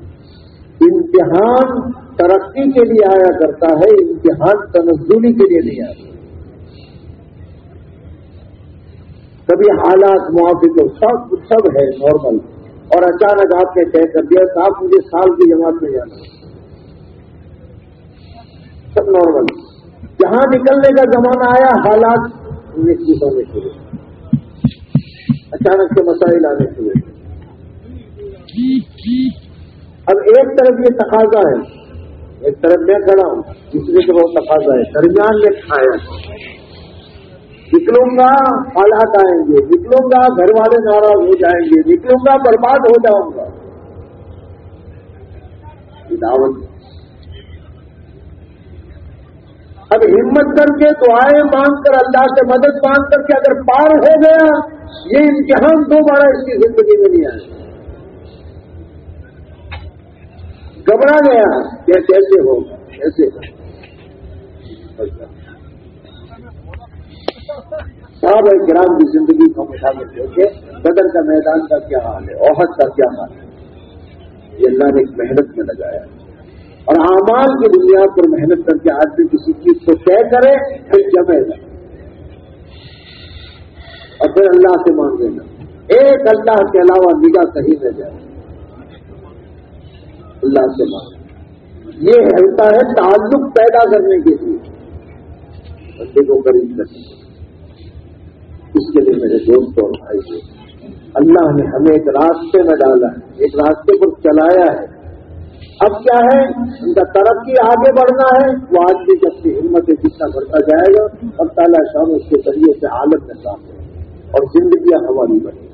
امتحان ترقی کے لیے آیا کرتا ہے، امتحان تنزلی کے لیے نہیں آتا۔ کبھی حالات موافق سب سب ہے نارمل اور اچانک آپ نے طے کر دیا آپ مجھے سال کی جماعت میں جانا سب نارمل جہاں نکلنے کا زمانہ آیا، حالات انیس ہونے شروع اچانک سے مسائل آنے شروع اب ایک طرف یہ تقاضا ہے۔ ایک طرف میں کھڑا ہوں، دوسرے سے بہت تقاضا ہے۔ درمیان میں کھایا نکلوں گا حالات آئیں گے۔ نکلوں گا، گھر والے ناراض ہو جائیں گے۔ نکلوں گا، برباد ہو جاؤں گا۔ دعوت۔ اب ہمت کر کے دعائیں مانگ کر، اللہ سے مدد مانگ کر کے اگر پار ہو گیا، یہ امتحان دوبارہ اس کی زندگی میں نہیں آئے گھبرا گیا کہ کیسے ہوگا کیسے؟ صاحب گرام کی زندگی کو مشاغل دیکھے بدر کا میدان کا کیا حال ہے، عہد کا کیا حال ہے؟ یہ اللہ نے ایک محنت میں لگایا۔ اور اعمال کی بنیاد پر محنت کر کے آدمی کسی چیز کو طے کرے، پھر جمے گا اور پھر اللہ سے مانگے گا ایک اللہ کے علاوہ نگاہ کہیں نہ جائے۔ اللہ سے مانگ یہ ہوتا ہے تعلق پیدا کرنے کے لیے۔ بندے کو قریب کرنے اس کے لیے میرے دوست اور بھائی کو اللہ نے ہمیں ایک راستے میں ڈالا ہے۔ ایک راستے پر چلایا ہے۔ اب کیا ہے؟ ان کا ترقی آگے بڑھنا ہے۔ وہ آدمی کی ہمت جتنا بڑھتا جائے گا، اور تعالیٰ شام اس کے ذریعے سے عالم میں کام اور زندگیاں ہماری بڑھیں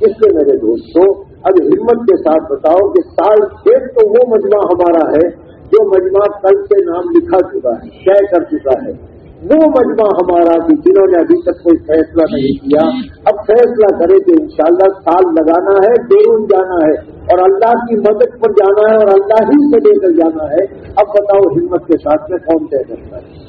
اس لیے میرے دوستوں اب ہمت کے ساتھ بتاؤ کہ سال ایک تو وہ مجمع ہمارا ہے جو مجمع کل سے نام لکھا چکا ہے، طے کر چکا ہے۔ وہ مجمع ہمارا کہ جنہوں نے ابھی تک کوئی فیصلہ نہیں کیا۔ اب فیصلہ کرے کہ انشاءاللہ سال لگانا ہے بیرون جانا ہے۔ اور اللہ کی مدد پر جانا ہے اور اللہ ہی سے لے کر جانا ہے۔ اب بتاؤ ہمت کے ساتھ میں کون طے کرتا ہے؟